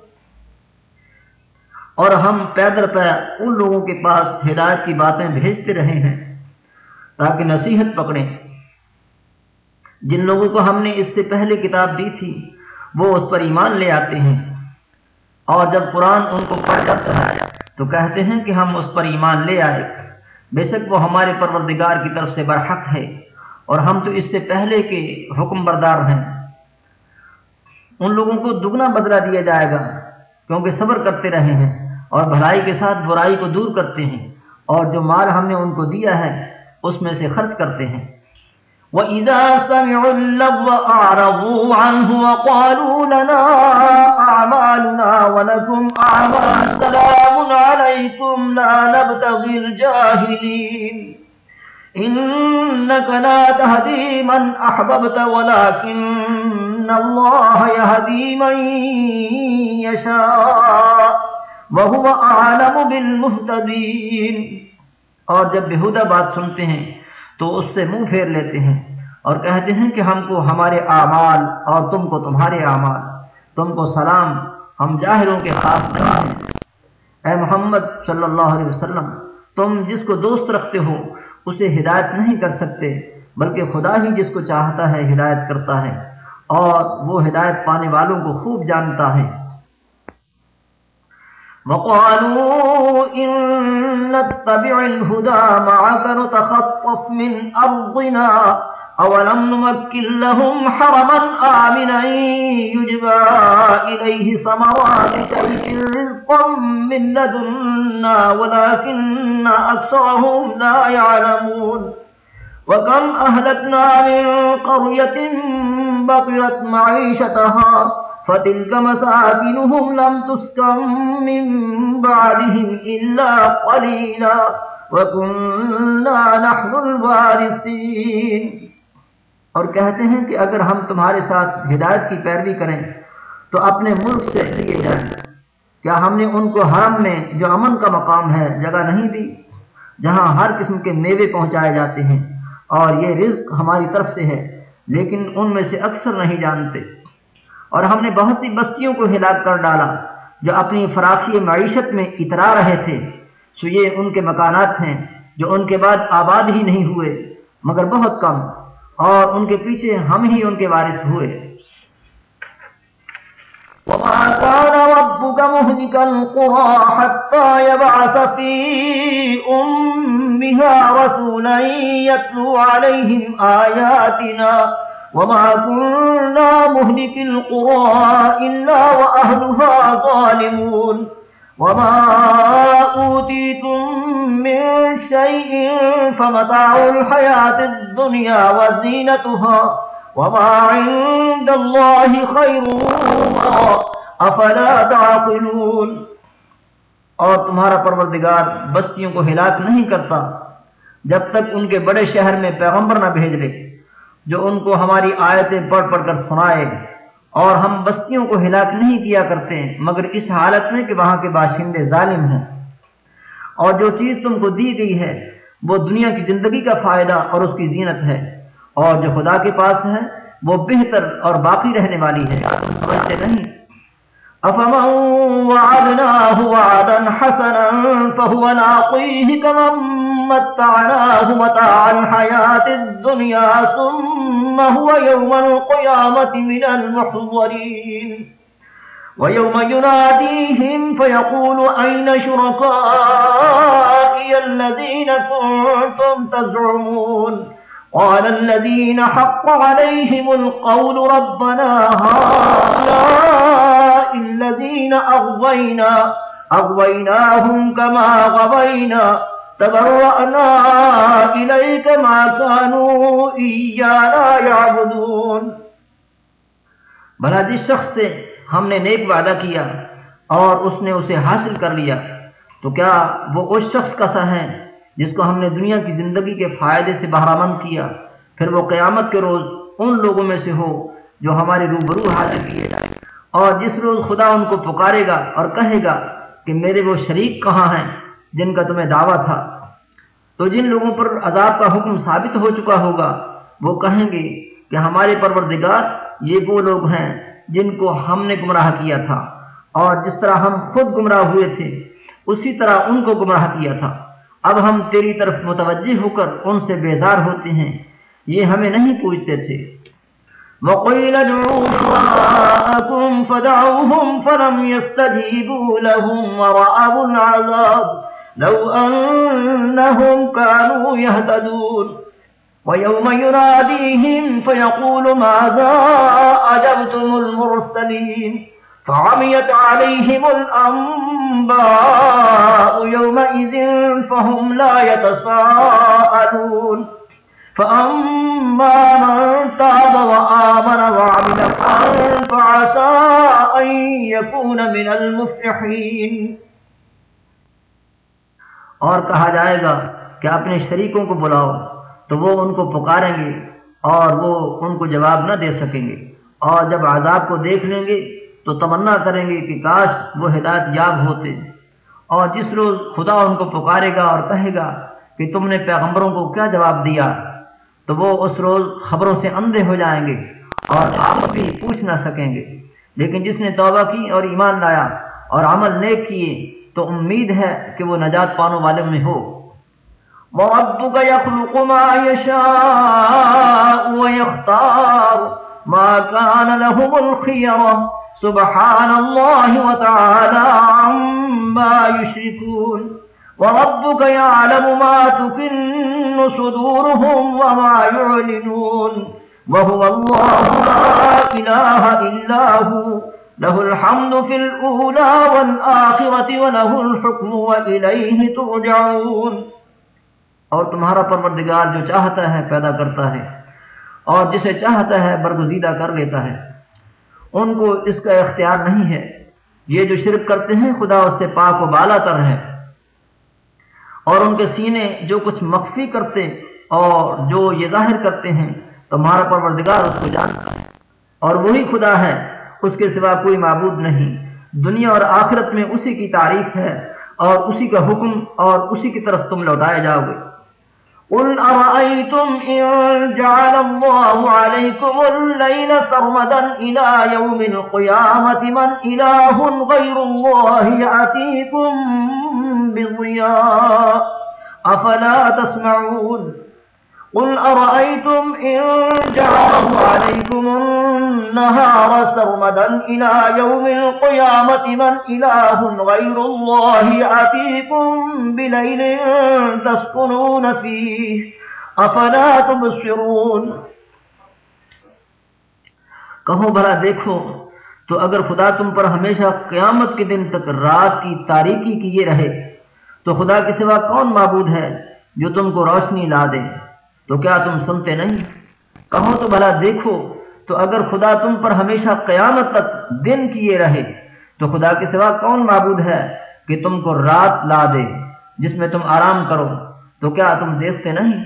اور ہم پیدر پہ ان لوگوں کے پاس ہدایت کی باتیں بھیجتے رہے ہیں تاکہ نصیحت پکڑیں۔ جن لوگوں کو ہم نے اس سے پہلے کتاب دی تھی، وہ اس پر ایمان لے آتے ہیں۔ اور جب قرآن ان کو پڑھ جاتا ہے تو کہتے ہیں کہ ہم اس پر ایمان لے آئے۔ بے شک وہ ہمارے پروردگار کی طرف سے برحق ہے، اور ہم تو اس سے پہلے کے حکم بردار ہیں۔ ان لوگوں کو دگنا بدلہ دیا جائے گا، کیونکہ صبر کرتے رہے ہیں۔ اور بھلائی کے ساتھ برائی کو دور کرتے ہیں اور جو مال ہم نے ان کو دیا ہے، اس میں سے خرچ کرتے ہیں۔ وَإِذَا سَمِعُوا اللَّغْوَ أَعْرَضُوا عَنْهُ وَقَالُوا لَنَا أَعْمَالُنَا وَلَكُمْ أَعْمَالُ سَلَامٌ عَلَيْكُمْ لَا نَبْتَغِي الْجَاهِلِينَ إِنَّكَ لَا تَهْدِي مَنْ أَحْبَبْتَ وَلَكِنَّ اللَّهَ يَهْدِي مَنْ يَشَاءُ وَهُوَ أَعْلَمُ بِالْمُهْتَدِينَ۔ اور جب بہودہ بات سنتے ہیں، تو اس سے منہ پھیر لیتے ہیں اور کہتے ہیں کہ ہم کو ہمارے اعمال اور تم کو تمہارے اعمال، تم کو سلام، ہم جاہروں کے خاص نہیں ہیں۔ اے محمد صلی اللہ علیہ وسلم، تم جس کو دوست رکھتے ہو، اسے ہدایت نہیں کر سکتے، بلکہ خدا ہی جس کو چاہتا ہے، ہدایت کرتا ہے۔ اور وہ ہدایت پانے والوں کو خوب جانتا ہے۔ وقالوا إن نتبع الهدى معك نتخطف من أرضنا أولم نمكن لهم حرما آمنا يجبى إليه ثمرات شيء رزقا من لدنا ولكن أكثرهم لا يعلمون وكم أهلكنا من قرية بطرت معيشتها فتلك مساكنهم لم تسكن من بعدهم إلا قليلا وكنا نحن الوارثين۔ اور کہتے ہیں کہ اگر ہم تمہارے ساتھ ہدایت کی پیروی کریں تو اپنے ملک سے لیے جائیں۔ کیا ہم نے ان کو حرم میں جو امن کا مقام ہے جگہ نہیں دی جہاں ہر قسم کے میوے پہنچائے جاتے ہیں؟ اور یہ رزق ہماری طرف سے ہے، لیکن ان میں سے اکثر نہیں جانتے۔ اور ہم نے بہت سی بستیوں کو ہلاک کر ڈالا جو اپنی فراخی معیشت میں اترا رہے تھے۔ سو یہ ان کے مکانات ہیں جو ان کے بعد آباد ہی نہیں ہوئے، مگر بہت کم۔ اور ان کے پیچھے ہم ہی ان کے وارث ہوئے۔ وما كان ربك مهلك القرى حتى يبعث في أمها رسولا يتلو عليهم آياتنا وما كنا مهلك القرى إلا وأهلها ظالمون وما أوتيتم من شيء فمتاع الحياة الدنيا وزينتها وما عند الله خير أفلا تعقلون اور تمہارا پروردگار بستیوں کو ہلاک نہیں کرتا جب تک ان کے بڑے شہر میں پیغمبر نہ بھیج لے جو ان کو ہماری آیتیں پڑھ پڑھ کر سنائے اور ہم بستیوں کو ہلاک نہیں کیا کرتے، مگر اس حالت میں کہ وہاں کے باشندے ظالم ہیں اور جو چیز تم کو دی گئی ہے، وہ دنیا کی زندگی کا فائدہ اور اس کی زینت ہے۔ اور جو خدا کے پاس ہے، وہ بہتر اور باقی رہنے والی ہے۔ سمجھتے نہیں أفمن وعدناه وعدا حسنا فهو ناقيه كمن متعناه متاع الحياة الدنيا ثم هو يوم القيامة من المحضرين ويوم يناديهم فيقول أين شركائي الذين كنتم تزعمون قال الذين حق عليهم القول ربنا هؤلاء الذين أغوينا، أغويناهم كما غوينا، تبرأنا إليك ما كانوا إيانا يعبدون۔ بھلا جس شخص سے ہم نے نیک وعدہ کیا اور اس نے اسے حاصل کر لیا، تو کیا وہ اس شخص کا سا ہے جس کو ہم نے دنیا کی زندگی کے فائدے سے بہرامند کیا؟ پھر وہ قیامت کے روز ان لوگوں میں سے ہو جو ہمارے روبرو حاضر کیے جائے اور جس روز خدا ان کو پکارے گا اور کہے گا کہ میرے وہ شریک کہاں ہیں جن کا تمہیں دعویٰ تھا، تو جن لوگوں پر عذاب کا حکم ثابت ہو چکا ہوگا، وہ کہیں گے کہ ہمارے پروردگار یہ وہ لوگ ہیں جن کو ہم نے گمراہ کیا تھا، اور جس طرح ہم خود گمراہ ہوئے تھے، اسی طرح ان کو گمراہ کیا تھا۔ اب ہم تیری طرف متوجہ ہو کر ان سے بیزار ہوتے ہیں، یہ ہمیں نہیں پوچھتے تھے۔ وقيل ادعوا شركاءكم فدعوهم فلم يستجيبوا لهم ورأوا العذاب لو أنهم كانوا يهتدون. ويوم يناديهم فيقول ماذا أجبتم المرسلين؟ فعميت عليهم الأنباء يومئذ فهم لا يتساءلون. فأما من تاب وآمن وعمل فعسى أن يكون من المفلحين۔ اور کہا جائے گا کہ اپنے شریکوں کو بلاؤ، تو وہ ان کو پکاریں گے اور وہ ان کو جواب نہ دے سکیں گے۔ اور جب عذاب کو دیکھ لیں گے، تو تمنا کریں گے کہ کاش وہ ہدایت یاب ہوتے۔ اور جس روز خدا ان کو پکارے گا اور کہے گا کہ تم نے پیغمبروں کو کیا جواب دیا؟ تو وہ اس روز خبروں سے اندھے ہو جائیں گے اور آپ بھی پوچھ نہ سکیں گے۔ لیکن جس نے توبہ کی اور ایمان لایا اور عمل نیک کیے، تو امید ہے کہ وہ نجات پانوں والے میں ہو۔ وَرَبُّكَ يَخْلُقُ مَا يَشَاءُ وَيَخْتَارُ مَا كَانَ لَهُمُ الْخِيَرَةُ سُبْحَانَ اللَّهِ وَتَعَالَى عَمَّا يُشْرِكُونَ۔ وربك يعلم ما تكن صدورهم وما يعلنون وهو الله لا إله إلا هو. له الحمد في الأولى والآخرة وله الحكم وإليه ترجعون. اور تمہارا پروردگار جو چاہتا ہے پیدا کرتا ہے اور جسے چاہتا ہے برگزیدہ کر لیتا ہے، ان کو اس کا اختیار نہیں ہے۔ یہ جو شرک کرتے ہیں، خدا اس سے پاک و بالا تر ہے۔ اور ان کے سینے جو کچھ مخفی کرتے اور جو یہ ظاہر کرتے ہیں تو ہمارا پروردگار اس کو جانتا ہے۔ اور وہی خدا ہے، اس کے سوا کوئی معبود نہیں۔ دنیا اور آخرت میں اسی کی تعریف ہے اور اسی کا حکم اور اسی کی طرف تم لوٹائے جاؤ گے۔ قل أرأيتم إن جعل الله عليكم الليل سرمدا إلى يوم القيامة من إله غير الله يأتيكم بضياء. أفلا تسمعون؟ قل أرأيتم إن جعله عليكم النهار سرمدا إلى يوم القيامة من إله غير الله يأتيكم بليل تسكنون فيه. أفلا تبصرون؟ کہو بھلا دیکھو، تو اگر خدا تم پر ہمیشہ قیامت کے دن تک رات کی تاریکی کیے رہے تو خدا کے سوا کون معبود ہے جو تم کو روشنی لا دے؟ تو کیا تم سنتے نہیں؟ کہو تو بھلا دیکھو، تو اگر خدا تم پر ہمیشہ قیامت تک دن کیے رہے، تو خدا کے سوا کون معبود ہے کہ تم کو رات لا دے، جس میں تم آرام کرو؟ تو کیا تم دیکھتے نہیں؟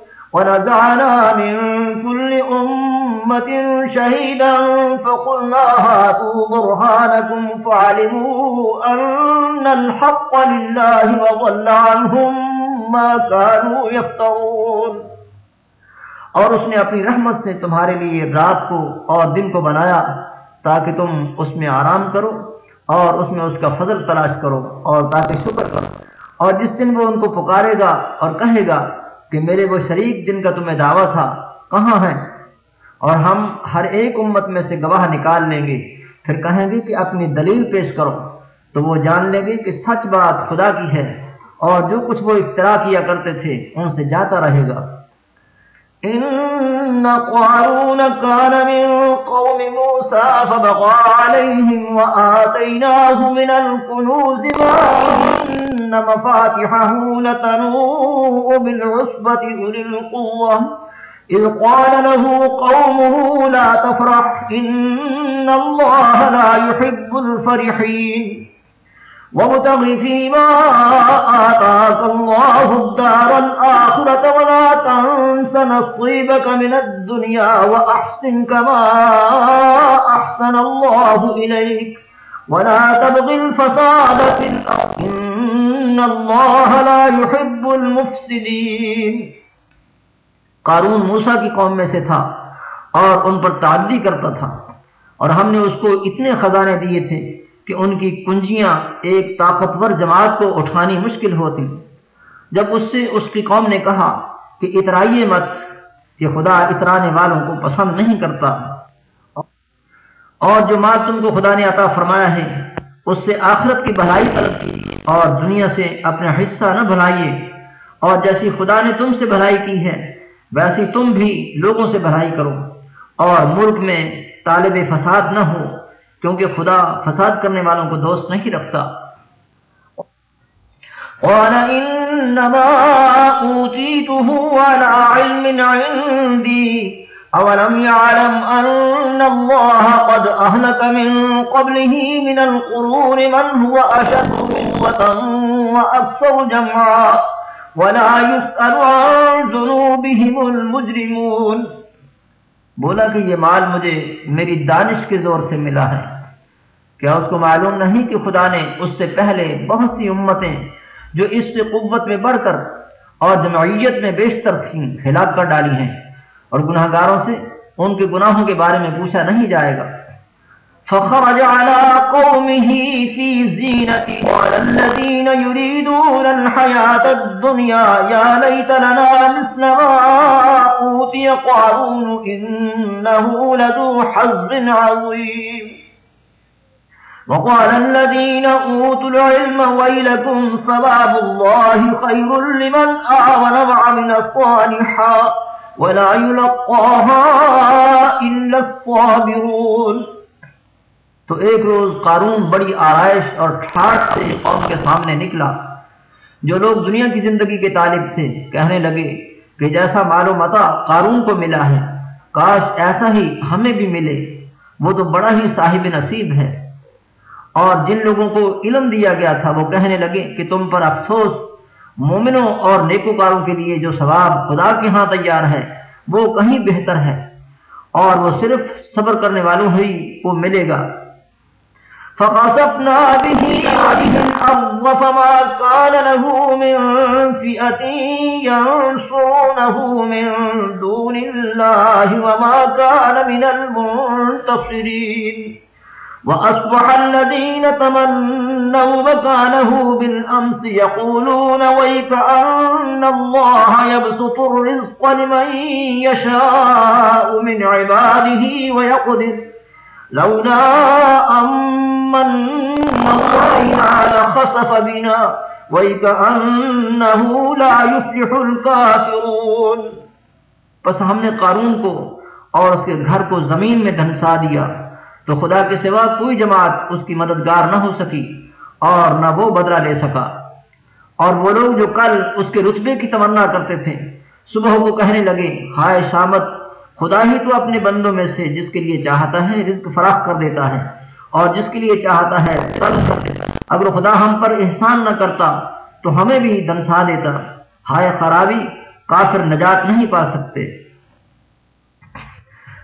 ونزعنا من كل أمة شهيدا فقلنا هاتوا برهانكم فعلموا أن الحق لله وضل عنهم ما كانوا يفترون اور اس نے اپنی رحمت سے تمہارے لیے رات کو اور دن کو بنایا تاکہ تم اس میں آرام کرو اور اس میں اس کا فضل تلاش کرو اور تاکہ شکر کرو اور جس دن وہ ان کو پکارے گا اور کہے گا کہ میرے وہ شریک جن کا تمہیں دعویٰ تھا، کہاں ہیں؟ اور ہم ہر ایک امت میں سے گواہ نکال لیں گے۔ پھر کہیں گے کہ اپنی دلیل پیش کرو۔ تو وہ جان لیں گے کہ سچ بات خدا کی ہے اور جو کچھ وہ افطرا کیا کرتے تھے، ان سے جاتا رہے گا۔ إن قارون كان من قوم موسى فبقى عليهم وآتيناه من الكنوز ما إن مفاتحه لتنوء بالعصبة أولي القوة. إذ قال له قومه لا تفرح، إن الله لا يحب الفرحين. وابتغ فيما آتاك الله الدار الآخرة ولا تنس نصيبك من الدنيا وأحسن كما أحسن الله إليك. ولا تبغ الفساد في الأرض إن الله لا يحب المفسدين۔ قارون موسا کی قوم میں سے تھا اور ان پر تعدی کرتا تھا۔ اور ہم نے اس کو اتنے خزانے دیے تھے کہ ان کی کنجیاں ایک طاقتور جماعت کو اٹھانی مشکل ہوتی۔ جب اس سے اس کی قوم نے کہا کہ اترائیے مت، کہ خدا اترانے والوں کو پسند نہیں کرتا۔ اور جو مال تم کو خدا نے عطا فرمایا ہے اس سے آخرت کی بھلائی طلب کی اور دنیا سے اپنا حصہ نہ بھلائیے۔ اور جیسی خدا نے تم سے بھلائی کی ہے، ویسی تم بھی لوگوں سے بھلائی کرو۔ اور ملک میں طالب فساد نہ ہو، کیونکہ خدا فساد کرنے والوں کو دوست نہیں رکھتا۔ قال انما اوتيته على علم عندي اولم يعلم ان الله قد اهلك من قبله من القرون من هو اشد منه واكثر جمعا ولا يسأل عن ذنوبهم المجرمون بولا کہ یہ مال مجھے میری دانش کے زور سے ملا ہے۔ کیا اس کو معلوم نہیں کہ خدا نے اس سے پہلے بہت سی امتیں جو اس سے قوت میں بڑھ کر اور جمعیت میں بیشتر تھیں ہلاک کر ڈالی ہیں؟ اور گناہ گاروں سے ان کے گناہوں کے بارے میں پوچھا نہیں جائے گا۔ فخرج على قومه في زينته وعلى الذين يريدون الحياة الدنيا يا ليت لنا مثل ما أوتي قارون إنه لذو حظ عظيم وقال الذين أوتوا العلم ويلكم ثواب الله خير لمن آمن وعمل صالحا۔ ولا يلقاها إلا الصابرون۔ تو ایک روز قارون بڑی آرائش اور ٹھاٹ سے قوم کے سامنے نکلا۔ جو لوگ دنیا کی زندگی کے طالب تھے، کہنے لگے کہ جیسا معلوم متا قارون کو ملا ہے۔ کاش ایسا ہی ہمیں بھی ملے۔ وہ تو بڑا ہی صاحب نصیب ہے۔ اور جن لوگوں کو علم دیا گیا تھا، وہ کہنے لگے کہ تم پر افسوس مومنوں اور نیکوکاروں کے لیے جو ثواب خدا کے ہاں تیار ہے، وہ کہیں بہتر ہے۔ اور وہ صرف صبر کرنے والوں ہی کو ملے گا۔ فقصفنا وأصبح الذين تمنوا مكانه بالأمس يقولون ويك أن الله يبسط الرزق لمن يشاء من عباده ويقدر لولا أمن الله لخسف بنا ويك أنه لا يفلح الكافرون۔ پس ہم نے قارون کو اور اس کے گھر کو زمین میں دھنسا دیا۔ تو خدا کے سوا کوئی جماعت اس کی مددگار نہ ہو سکی اور نہ وہ بدلہ لے سکا۔ اور وہ لوگ جو کل اس کے رتبے کی تمنا کرتے تھے، صبح کو کہنے لگے، ہائے شامت، خدا ہی تو اپنے بندوں میں سے جس کے لیے چاہتا ہے رزق فراخ کر دیتا ہے اور جس کے لیے چاہتا ہے۔ اگر خدا ہم پر احسان نہ کرتا تو ہمیں بھی دنسا دیتا۔ ہائے خرابی، کافر نجات نہیں پا سکتے۔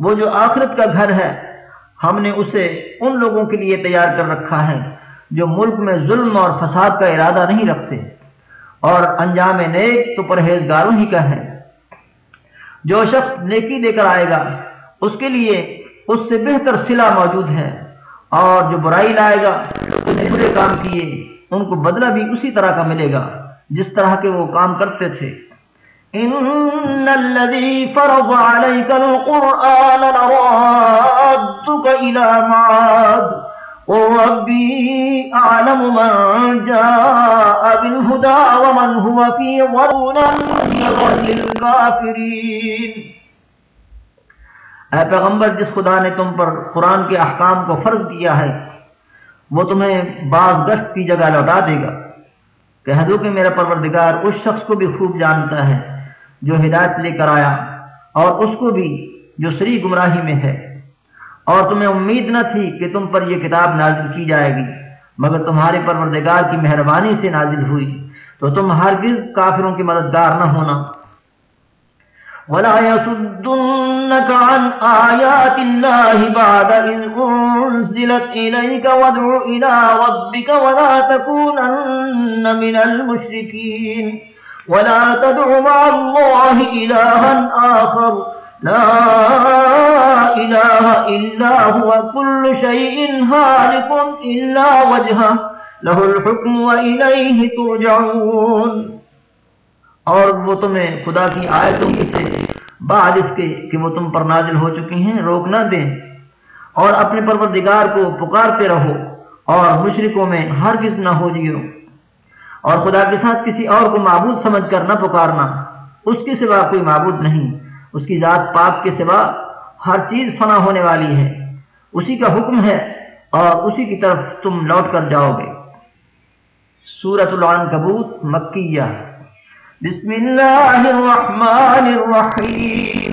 وہ جو آخرت کا گھر ہے، ہم نے اسے ان لوگوں کے لیے تیار کر رکھا ہے جو ملک میں ظلم اور فساد کا ارادہ نہیں رکھتے۔ اور انجام نیک تو پرہیزگاروں ہی کا ہے۔ جو شخص نیکی دے کر آئے گا، اس کے لیے اس سے بہتر سلا موجود ہے۔ اور جو برائی لائے گا برے کام کیے، ان کو بدلہ بھی اسی طرح کا ملے گا، جس طرح کے وہ کام کرتے تھے۔ ان الذي فرض عليك القرآن لرادك معاد وربي من جاء بالهدى ومن هو في اے پیغمبر، جس خدا نے تم پر قرآن کے احکام کو فرض کیا ہے، وہ تمہیں بعض گشت کی جگہ لوٹا دے گا۔ کہہ دو کہ میرا پروردگار اس شخص کو بھی خوب جانتا ہے۔ جو ہدایت لے کر آیا اور اس کو بھی جو سری گمراہی میں ہے۔ اور تمہیں امید نہ تھی کہ تم پر یہ کتاب نازل کی جائے گی، مگر تمہارے پروردگار کی مہربانی سے نازل ہوئی۔ تو تم ہرگز کافروں کی مددگار نہ ہونا۔ ولا يصدنك عن آيات الله بعد إذ أنزلت إليك وادع إلى ربك ولا تكونن من المشركين ولا تدع مع الله إلها آخر. لا إله إلا هو. كل شيء هالك إلا وجهه. له الحكم وإليه ترجعون. اور وہ تمہیں خدا کی آیتوں سے بعد اس کے کہ وہ تم پر نازل ہو چکی ہیں، روک نہ دیں۔ اور اپنے پروردگار کو پکارتے رہو اور مشرکوں میں ہرگز نہ ہو جیو۔ اور خدا کے ساتھ کسی اور کو معبود سمجھ کر نہ پکارنا، اس کے سوا کوئی معبود نہیں۔ اس کی ذات پاک کے سوا ہر چیز فنا ہونے والی ہے۔ اسی کا حکم ہے اور اسی کی طرف تم لوٹ کر جاؤ گے۔ سورت العن کبوت مکیہ۔ بسم الله الرحمن الرحيم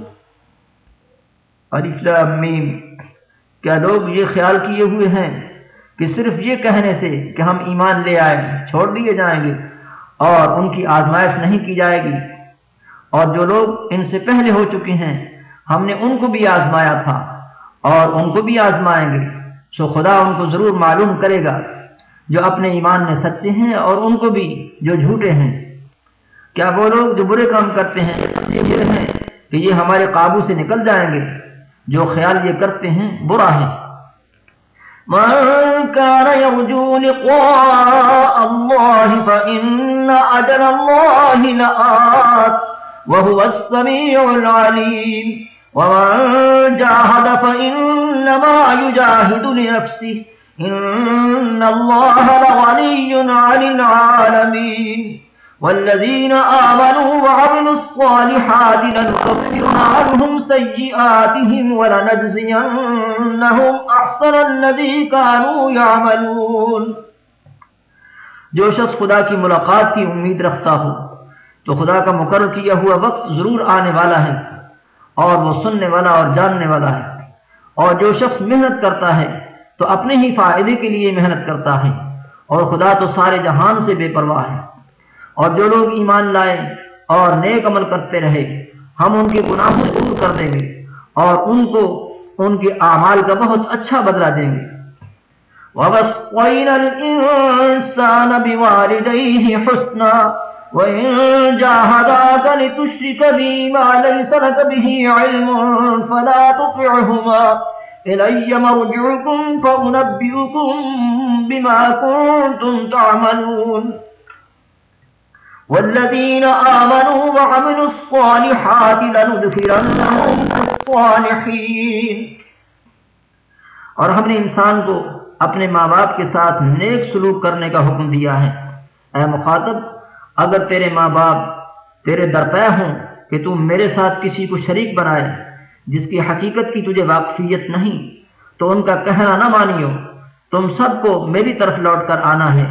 میم۔ کیا لوگ یہ خیال کیے ہوئے ہیں کہ صرف یہ کہنے سے کہ ہم ایمان لے آئے، چھوڑ دیے جائیں گے اور ان کی آزمائش نہیں کی جائے گی؟ اور جو لوگ ان سے پہلے ہو چکے ہیں، ہم نے ان کو بھی آزمایا تھا اور ان کو بھی آزمائیں گے۔ سو خدا ان کو ضرور معلوم کرے گا جو اپنے ایمان میں سچے ہیں اور ان کو بھی جو جھوٹے ہیں۔ کیا وہ لوگ جو برے کام کرتے ہیں، یہ ہیں کہ یہ ہمارے قابو سے نکل جائیں گے؟ جو خیال یہ کرتے ہیں، برا ہے۔ من كان يرجو لقاء الله فإن أجل الله لآت وهو السميع العليم ومن جاهد فإنما يجاهد لنفسه إن الله لغني عن العالمين والذين آمنوا وعملوا الصالحات لنكفر عنهم سيئاتهم ولنجزينهم أحسن الذي كانوا يعملون جو شخص خدا کی ملاقات کی امید رکھتا ہو، تو خدا کا مقرر کیا ہوا وقت ضرور آنے والا ہے اور وہ سننے والا اور جاننے والا ہے۔ اور جو شخص محنت کرتا ہے، تو اپنے ہی فائدے کے لیے محنت کرتا ہے۔ اور خدا تو سارے جہان سے بے پرواہ ہے۔ اور جو لوگ ایمان لائے اور نیک عمل کرتے رہے ہم ان کے گناہوں دور کر دیں گے اور ان کو ان کے اعمال کا بہت اچھا بدلہ دیں گے۔ وَوَصَّيْنَا الْإِنسَانَ بِوَالِدَيْهِ حُسْنًا وَإِن جَاهَدَاكَ لِتُشْرِكَ بِي مَا لَيْسَ لَكَ بِهِ عِلْمٌ فَلَا تُطِعْهُمَا إِلَيَّ مَرْجِعُكُمْ فَأُنَبِّئُكُم بِمَا كُنتُمْ تَعْمَلُونَ۔ والذين آمنوا وعملوا الصالحات لندخلنهم الصالحين اور ہم نے انسان کو اپنے ماں باپ کے ساتھ نیک سلوک کرنے کا حکم دیا ہے۔ اے مخاطب، اگر تیرے ماں باپ تیرے درپے ہوں کہ تم میرے ساتھ کسی کو شریک بنائے، جس کی حقیقت کی تجھے واقفیت نہیں، تو ان کا کہنا نہ مانیو، تم سب کو میری طرف لوٹ کر آنا ہے۔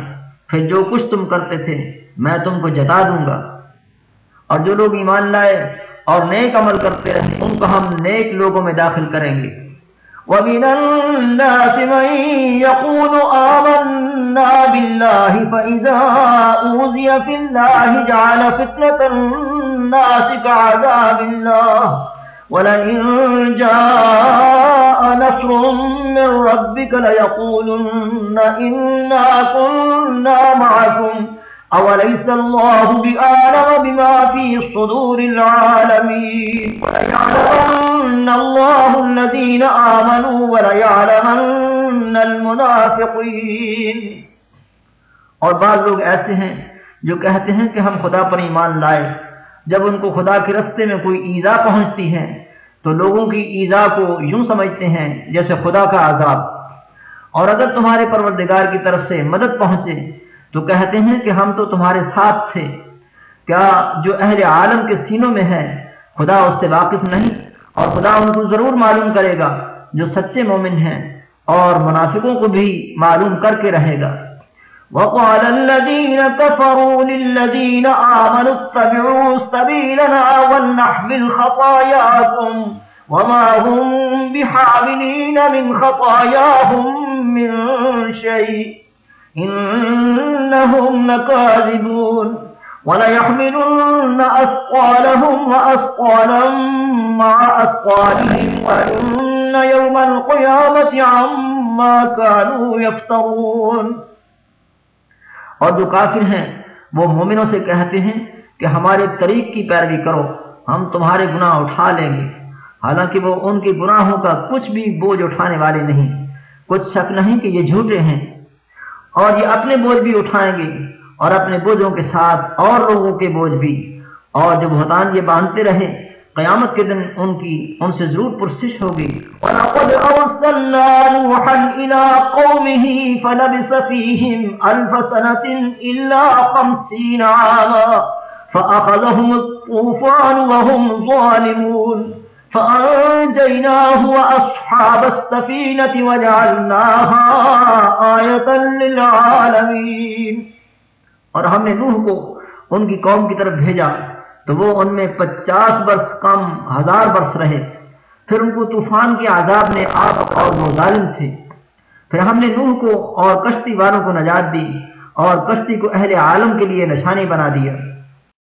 پھر جو کچھ تم کرتے تھے میں تم کو جتا دوں گا۔ اور جو لوگ ایمان لائے اور نیک عمل کرتے رہے، ان کو ہم نیک لوگوں میں داخل کریں گے۔ ومن الناس من يقول آمنا بالله فإذا أوذي في الله جعل فتنة الناس كعذاب الله ولئن جاء نصر من ربك ليقولن إنا كنا معكم أوليس الله بآلم بما في صدور العالمين؟ وليعلمن الله الذين آمنوا وليعلمن المنافقين۔ اور بعض لوگ ایسے ہیں جو کہتے ہیں کہ ہم خدا پر ایمان لائے۔ جب ان کو خدا کے رستے میں کوئی ایزا پہنچتی ہے، تو لوگوں کی ایزا کو یوں سمجھتے ہیں جیسے خدا کا عذاب۔ اور اگر تمہارے پروردگار کی طرف سے مدد پہنچے تو کہتے ہیں کہ ہم تو تمہارے ساتھ تھے۔ کیا جو اہل عالم کے سینوں میں ہے، خدا اس سے واقف نہیں، اور خدا ان کو ضرور معلوم کرے گا جو سچے مومن ہیں، اور منافقوں کو بھی معلوم کر کے رہے گا۔ وقال الذين كفروا للذين آمنوا اتبعوا سبيلنا ولنحمل خطاياكم وما هم بحاملين من خطاياهم من شيء۔ إنهم لكاذبون وليحملن أثقالهم وأثقالا مع أثقالهم وإن يوم القيامة عما كانوا يفترون اور جو کافر ہیں، وہ مومنوں سے کہتے ہیں کہ ہمارے طریق کی پیروی کرو، ہم تمہارے گناہ اٹھا لیں گے۔ حالانکہ وہ ان کے گناہوں کا کچھ بھی بوجھ اٹھانے والے نہیں۔ کچھ شک نہیں کہ یہ جھوٹے ہیں۔ اور یہ اپنے بوجھ بھی اٹھائیں گے اور اپنے بوجھوں کے ساتھ اور لوگوں کے بوجھ بھی۔ اور جب بہتان یہ باندھتے رہے، قیامت کے دن ان کی، ان سے ضرور پرسش ہوگی۔ وَلَقَدْ أَرْسَلْنَا نُوحًا إِلَىٰ قَوْمِهِ فَلَبِثَ فِيهِمْ أَلْفَ سَنَةٍ إِلَّا خَمْسِينَ عَامًا فَأَخَذَهُمُ الطُّوفَانُ وَهُمْ ظَالِمُونَ۔ فأنجيناه وأصحاب السفينة وجعلناها آية للعالمين۔ اور ہم نے نوح کو ان کی قوم کی طرف بھیجا، تو وہ ان میں پچاس برس کم، ہزار برس رہے۔ پھر ان کو طوفان کے عذاب نے آپ اور وہ ظالم تھے۔ پھر ہم نے نوح کو اور کشتی والوں کو نجات دی اور کشتی کو اہل عالم کے لیے نشانی بنا دیا۔